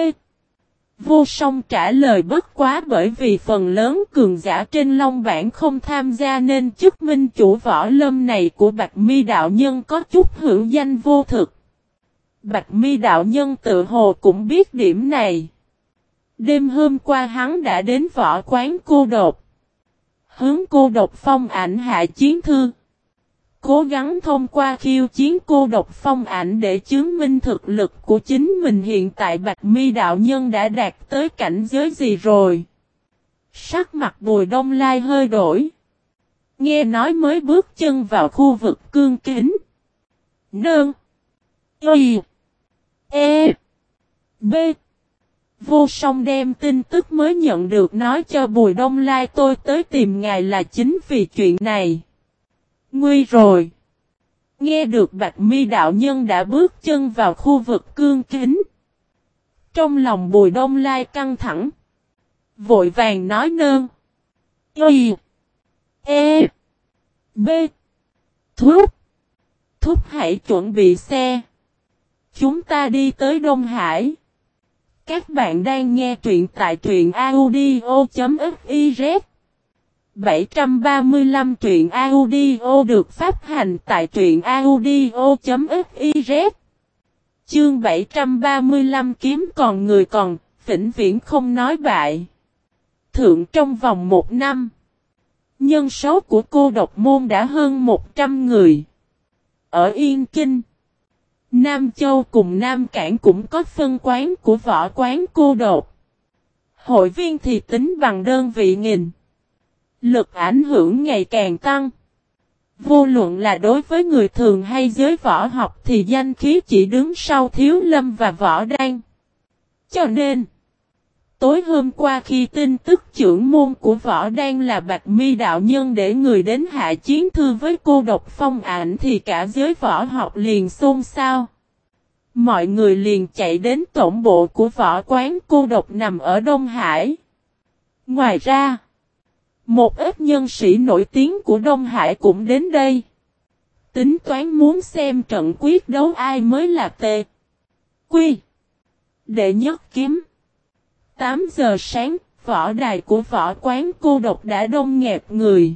Vô song trả lời bất quá bởi vì phần lớn cường giả trên Long Bản không tham gia nên chức minh chủ võ lâm này của Bạch Mi Đạo Nhân có chút hữu danh vô thực. Bạch Mi Đạo Nhân tự hồ cũng biết điểm này. Đêm hôm qua hắn đã đến võ quán cô độc, Hướng cô độc phong ảnh hạ chiến thư. Cố gắng thông qua khiêu chiến cô độc phong ảnh để chứng minh thực lực của chính mình hiện tại Bạch Mi đạo nhân đã đạt tới cảnh giới gì rồi. Sắc mặt Bùi Đông Lai hơi đổi. Nghe nói mới bước chân vào khu vực cương kính. Nương. Y. E. B. Vô song đem tin tức mới nhận được nói cho Bùi Đông Lai, tôi tới tìm ngài là chính vì chuyện này. Nguy rồi. Nghe được Bạch Mi đạo nhân đã bước chân vào khu vực cương kính. Trong lòng Bùi Đông Lai căng thẳng. Vội vàng nói nơn. Y. E. B. Thúc. Thúc hãy chuẩn bị xe. Chúng ta đi tới Đông Hải. Các bạn đang nghe truyện tại truyện audio.fif 735 truyện audio được phát hành tại truyện audio.fiz Chương 735 kiếm còn người còn, vĩnh viễn không nói bại. Thượng trong vòng một năm, nhân số của cô độc môn đã hơn 100 người. Ở Yên Kinh, Nam Châu cùng Nam Cảng cũng có phân quán của võ quán cô độc. Hội viên thì tính bằng đơn vị nghìn. Lực ảnh hưởng ngày càng tăng. Vô luận là đối với người thường hay giới võ học thì danh khí chỉ đứng sau thiếu lâm và võ đan. Cho nên, tối hôm qua khi tin tức trưởng môn của võ đan là Bạch Mi Đạo Nhân để người đến hạ chiến thư với cô độc phong ảnh thì cả giới võ học liền xôn xao. Mọi người liền chạy đến tổng bộ của võ quán cô độc nằm ở Đông Hải. Ngoài ra, một ít nhân sĩ nổi tiếng của Đông Hải cũng đến đây. Tính toán muốn xem trận quyết đấu ai mới là tê. Quy. Đệ nhất kiếm. 8 giờ sáng, võ đài của võ quán cô độc đã đông nghẹt người.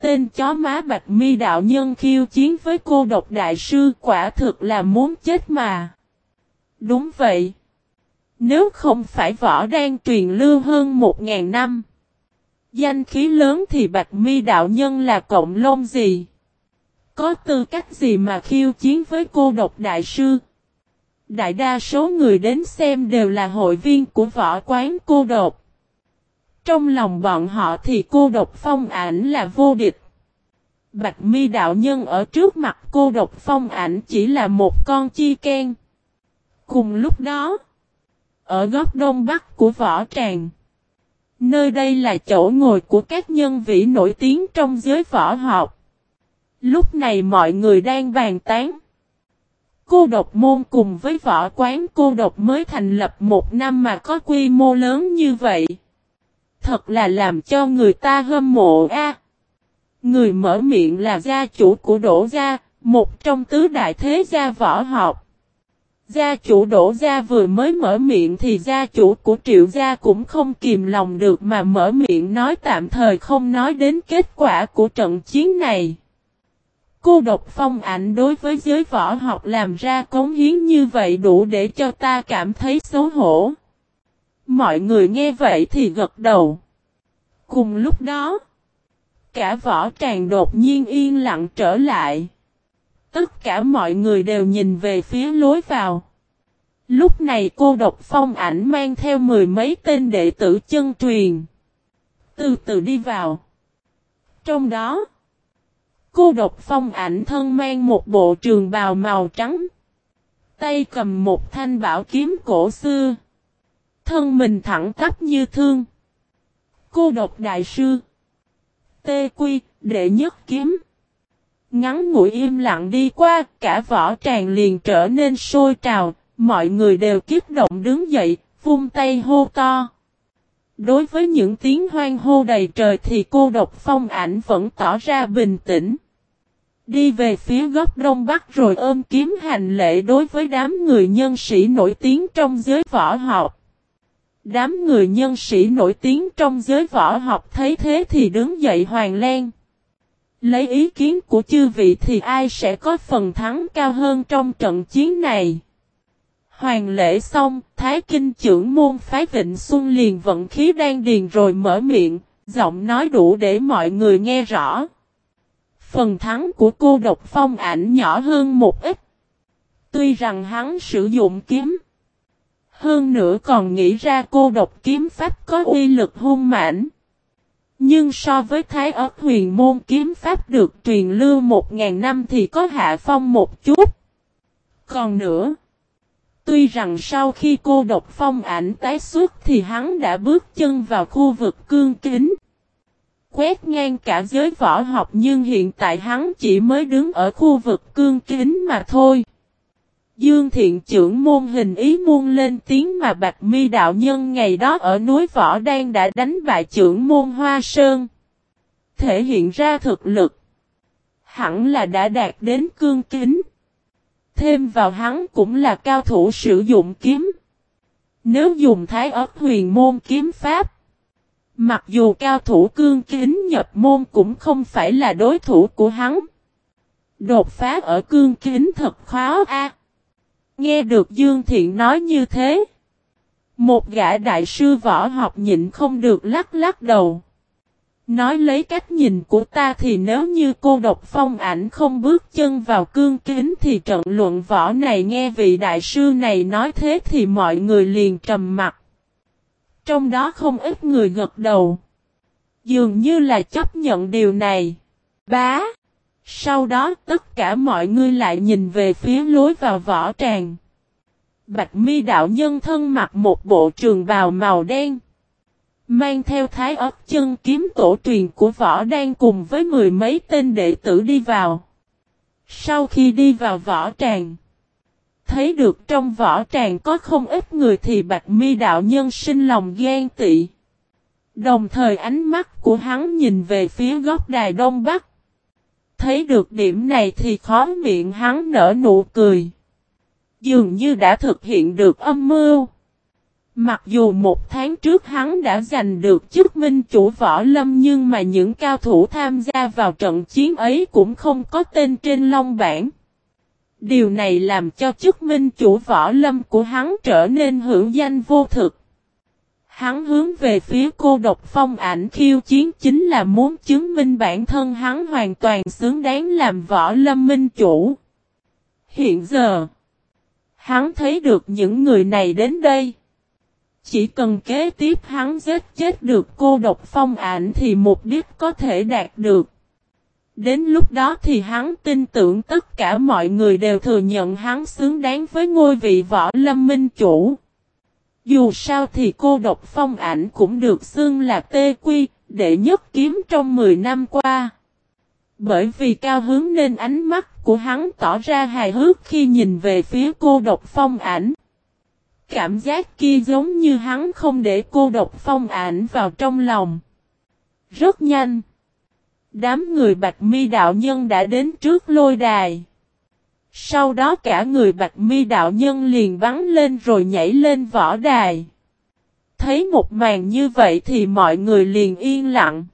Tên chó má bạch mi đạo nhân khiêu chiến với cô độc đại sư quả thực là muốn chết mà. Đúng vậy. Nếu không phải võ đang truyền lưu hơn một ngàn năm. Danh khí lớn thì Bạch Mi đạo nhân là cộng lông gì? Có tư cách gì mà khiêu chiến với cô độc đại sư? Đại đa số người đến xem đều là hội viên của võ quán cô độc. Trong lòng bọn họ thì cô độc phong ảnh là vô địch. Bạch mi đạo nhân ở trước mặt cô độc phong ảnh chỉ là một con chi ken. Cùng lúc đó, ở góc đông bắc của võ tràng, Nơi đây là chỗ ngồi của các nhân vị nổi tiếng trong giới võ học. Lúc này mọi người đang bàn tán. Cô độc môn cùng với võ quán cô độc mới thành lập một năm mà có quy mô lớn như vậy. Thật là làm cho người ta hâm mộ a. Người mở miệng là gia chủ của Đỗ Gia, một trong tứ đại thế gia võ học. Gia chủ đổ gia vừa mới mở miệng thì gia chủ của triệu gia cũng không kìm lòng được mà mở miệng nói tạm thời không nói đến kết quả của trận chiến này. Cô độc phong ảnh đối với giới võ học làm ra cống hiến như vậy đủ để cho ta cảm thấy xấu hổ. Mọi người nghe vậy thì gật đầu. Cùng lúc đó, cả võ tràng đột nhiên yên lặng trở lại. Tất cả mọi người đều nhìn về phía lối vào. Lúc này cô độc phong ảnh mang theo mười mấy tên đệ tử chân truyền. Từ từ đi vào. Trong đó, cô độc phong ảnh thân mang một bộ trường bào màu trắng. Tay cầm một thanh bảo kiếm cổ xưa. Thân mình thẳng tắp như thương. Cô độc đại sư. Tê quy, đệ nhất kiếm. Ngắn ngủi im lặng đi qua, cả võ tràng liền trở nên sôi trào, mọi người đều kiếp động đứng dậy, vung tay hô to. Đối với những tiếng hoang hô đầy trời thì cô độc phong ảnh vẫn tỏ ra bình tĩnh. Đi về phía góc đông bắc rồi ôm kiếm hành lễ đối với đám người nhân sĩ nổi tiếng trong giới võ học. Đám người nhân sĩ nổi tiếng trong giới võ học thấy thế thì đứng dậy hoàng len. Lấy ý kiến của chư vị thì ai sẽ có phần thắng cao hơn trong trận chiến này? Hoàng lễ xong, Thái Kinh trưởng môn phái Vịnh Xuân liền vận khí đang điền rồi mở miệng, giọng nói đủ để mọi người nghe rõ. Phần thắng của cô độc phong ảnh nhỏ hơn một ít. Tuy rằng hắn sử dụng kiếm. Hơn nữa còn nghĩ ra cô độc kiếm pháp có uy lực hung mãnh. Nhưng so với Thái ớt huyền môn kiếm pháp được truyền lưu một ngàn năm thì có hạ phong một chút. Còn nữa, tuy rằng sau khi cô độc phong ảnh tái xuất thì hắn đã bước chân vào khu vực cương kính. Quét ngang cả giới võ học nhưng hiện tại hắn chỉ mới đứng ở khu vực cương kính mà thôi. Dương thiện trưởng môn hình ý muôn lên tiếng mà Bạch Mi đạo nhân ngày đó ở núi Võ Đan đã đánh bại trưởng môn Hoa Sơn. Thể hiện ra thực lực. Hẳn là đã đạt đến cương kính. Thêm vào hắn cũng là cao thủ sử dụng kiếm. Nếu dùng thái ớt huyền môn kiếm pháp. Mặc dù cao thủ cương kính nhập môn cũng không phải là đối thủ của hắn. Đột phá ở cương kính thật khó a. Nghe được Dương Thiện nói như thế. Một gã đại sư võ học nhịn không được lắc lắc đầu. Nói lấy cách nhìn của ta thì nếu như cô độc phong ảnh không bước chân vào cương kính thì trận luận võ này nghe vị đại sư này nói thế thì mọi người liền trầm mặt. Trong đó không ít người gật đầu. Dường như là chấp nhận điều này. Bá. Sau đó, tất cả mọi người lại nhìn về phía lối vào võ tràng. Bạch mi đạo nhân thân mặc một bộ trường bào màu đen. Mang theo thái ấp chân kiếm tổ truyền của võ đang cùng với mười mấy tên đệ tử đi vào. Sau khi đi vào võ tràng. Thấy được trong võ tràng có không ít người thì bạch mi đạo nhân sinh lòng ghen tị. Đồng thời ánh mắt của hắn nhìn về phía góc đài đông bắc. Thấy được điểm này thì khó miệng hắn nở nụ cười. Dường như đã thực hiện được âm mưu. Mặc dù một tháng trước hắn đã giành được chức minh chủ võ lâm nhưng mà những cao thủ tham gia vào trận chiến ấy cũng không có tên trên long bản. Điều này làm cho chức minh chủ võ lâm của hắn trở nên hữu danh vô thực. Hắn hướng về phía cô độc phong ảnh khiêu chiến chính là muốn chứng minh bản thân hắn hoàn toàn xứng đáng làm võ lâm minh chủ. Hiện giờ, hắn thấy được những người này đến đây. Chỉ cần kế tiếp hắn giết chết được cô độc phong ảnh thì mục đích có thể đạt được. Đến lúc đó thì hắn tin tưởng tất cả mọi người đều thừa nhận hắn xứng đáng với ngôi vị võ lâm minh chủ. Dù sao thì cô độc phong ảnh cũng được xưng là tê quy, đệ nhất kiếm trong 10 năm qua. Bởi vì cao hướng nên ánh mắt của hắn tỏ ra hài hước khi nhìn về phía cô độc phong ảnh. Cảm giác kia giống như hắn không để cô độc phong ảnh vào trong lòng. Rất nhanh. Đám người bạch mi đạo nhân đã đến trước lôi đài. Sau đó cả người bạch mi đạo nhân liền bắn lên rồi nhảy lên võ đài. Thấy một màn như vậy thì mọi người liền yên lặng.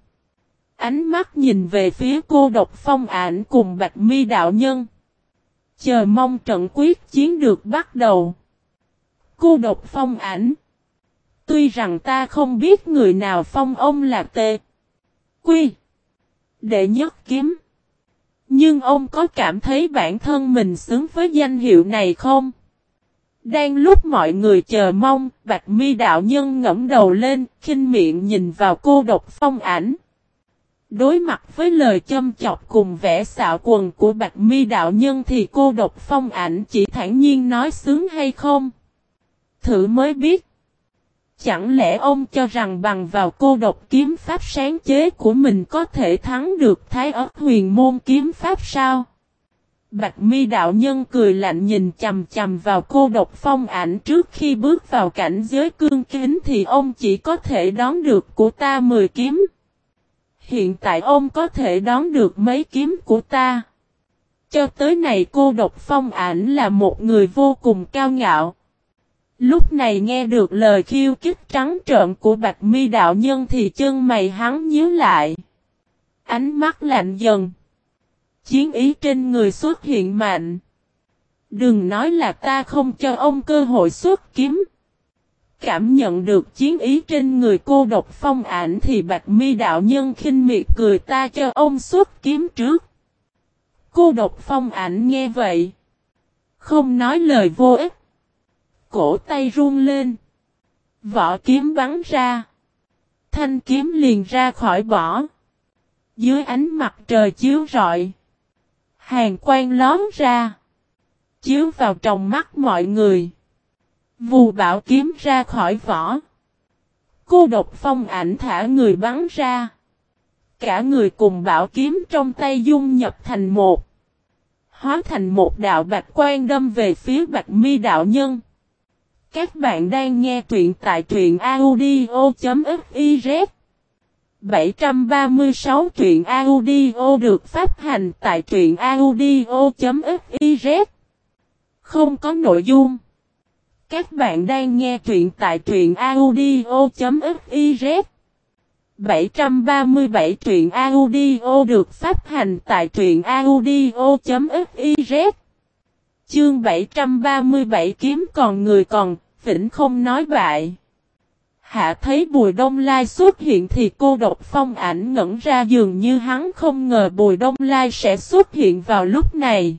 Ánh mắt nhìn về phía cô độc phong ảnh cùng bạch mi đạo nhân. Chờ mong trận quyết chiến được bắt đầu. Cô độc phong ảnh. Tuy rằng ta không biết người nào phong ông là tê. Quy. Đệ nhất kiếm. Nhưng ông có cảm thấy bản thân mình xứng với danh hiệu này không? Đang lúc mọi người chờ mong, Bạch Mi đạo nhân ngẫm đầu lên, khinh miệng nhìn vào cô độc phong ảnh. Đối mặt với lời châm chọc cùng vẻ xạo quần của Bạch Mi đạo nhân thì cô độc phong ảnh chỉ thản nhiên nói sướng hay không? Thử mới biết. Chẳng lẽ ông cho rằng bằng vào cô độc kiếm pháp sáng chế của mình có thể thắng được Thái ớt huyền môn kiếm pháp sao? Bạch mi đạo nhân cười lạnh nhìn chầm chầm vào cô độc phong ảnh trước khi bước vào cảnh giới cương kính thì ông chỉ có thể đón được của ta 10 kiếm. Hiện tại ông có thể đón được mấy kiếm của ta. Cho tới này cô độc phong ảnh là một người vô cùng cao ngạo. Lúc này nghe được lời khiêu kích trắng trợn của Bạch Mi đạo nhân thì chân mày hắn nhíu lại. Ánh mắt lạnh dần. Chiến ý trên người xuất hiện mạnh. Đừng nói là ta không cho ông cơ hội xuất kiếm. Cảm nhận được chiến ý trên người cô độc phong ảnh thì Bạch Mi đạo nhân khinh miệt cười ta cho ông xuất kiếm trước. Cô độc phong ảnh nghe vậy. Không nói lời vô ích cổ tay run lên. Vỏ kiếm bắn ra. Thanh kiếm liền ra khỏi vỏ. Dưới ánh mặt trời chiếu rọi. Hàng quang lón ra. Chiếu vào trong mắt mọi người. Vù bảo kiếm ra khỏi vỏ. Cô độc phong ảnh thả người bắn ra. Cả người cùng bảo kiếm trong tay dung nhập thành một. Hóa thành một đạo bạch quan đâm về phía bạch mi đạo nhân. Các bạn đang nghe truyện tại truyện audio.fiz 736 truyện audio được phát hành tại truyện audio.fiz Không có nội dung. Các bạn đang nghe truyện tại truyện audio.fiz 737 truyện audio được phát hành tại truyện audio.fiz Chương 737 kiếm còn người còn, vĩnh không nói bại. Hạ thấy Bùi Đông Lai xuất hiện thì cô độc phong ảnh ngẩn ra dường như hắn không ngờ Bùi Đông Lai sẽ xuất hiện vào lúc này.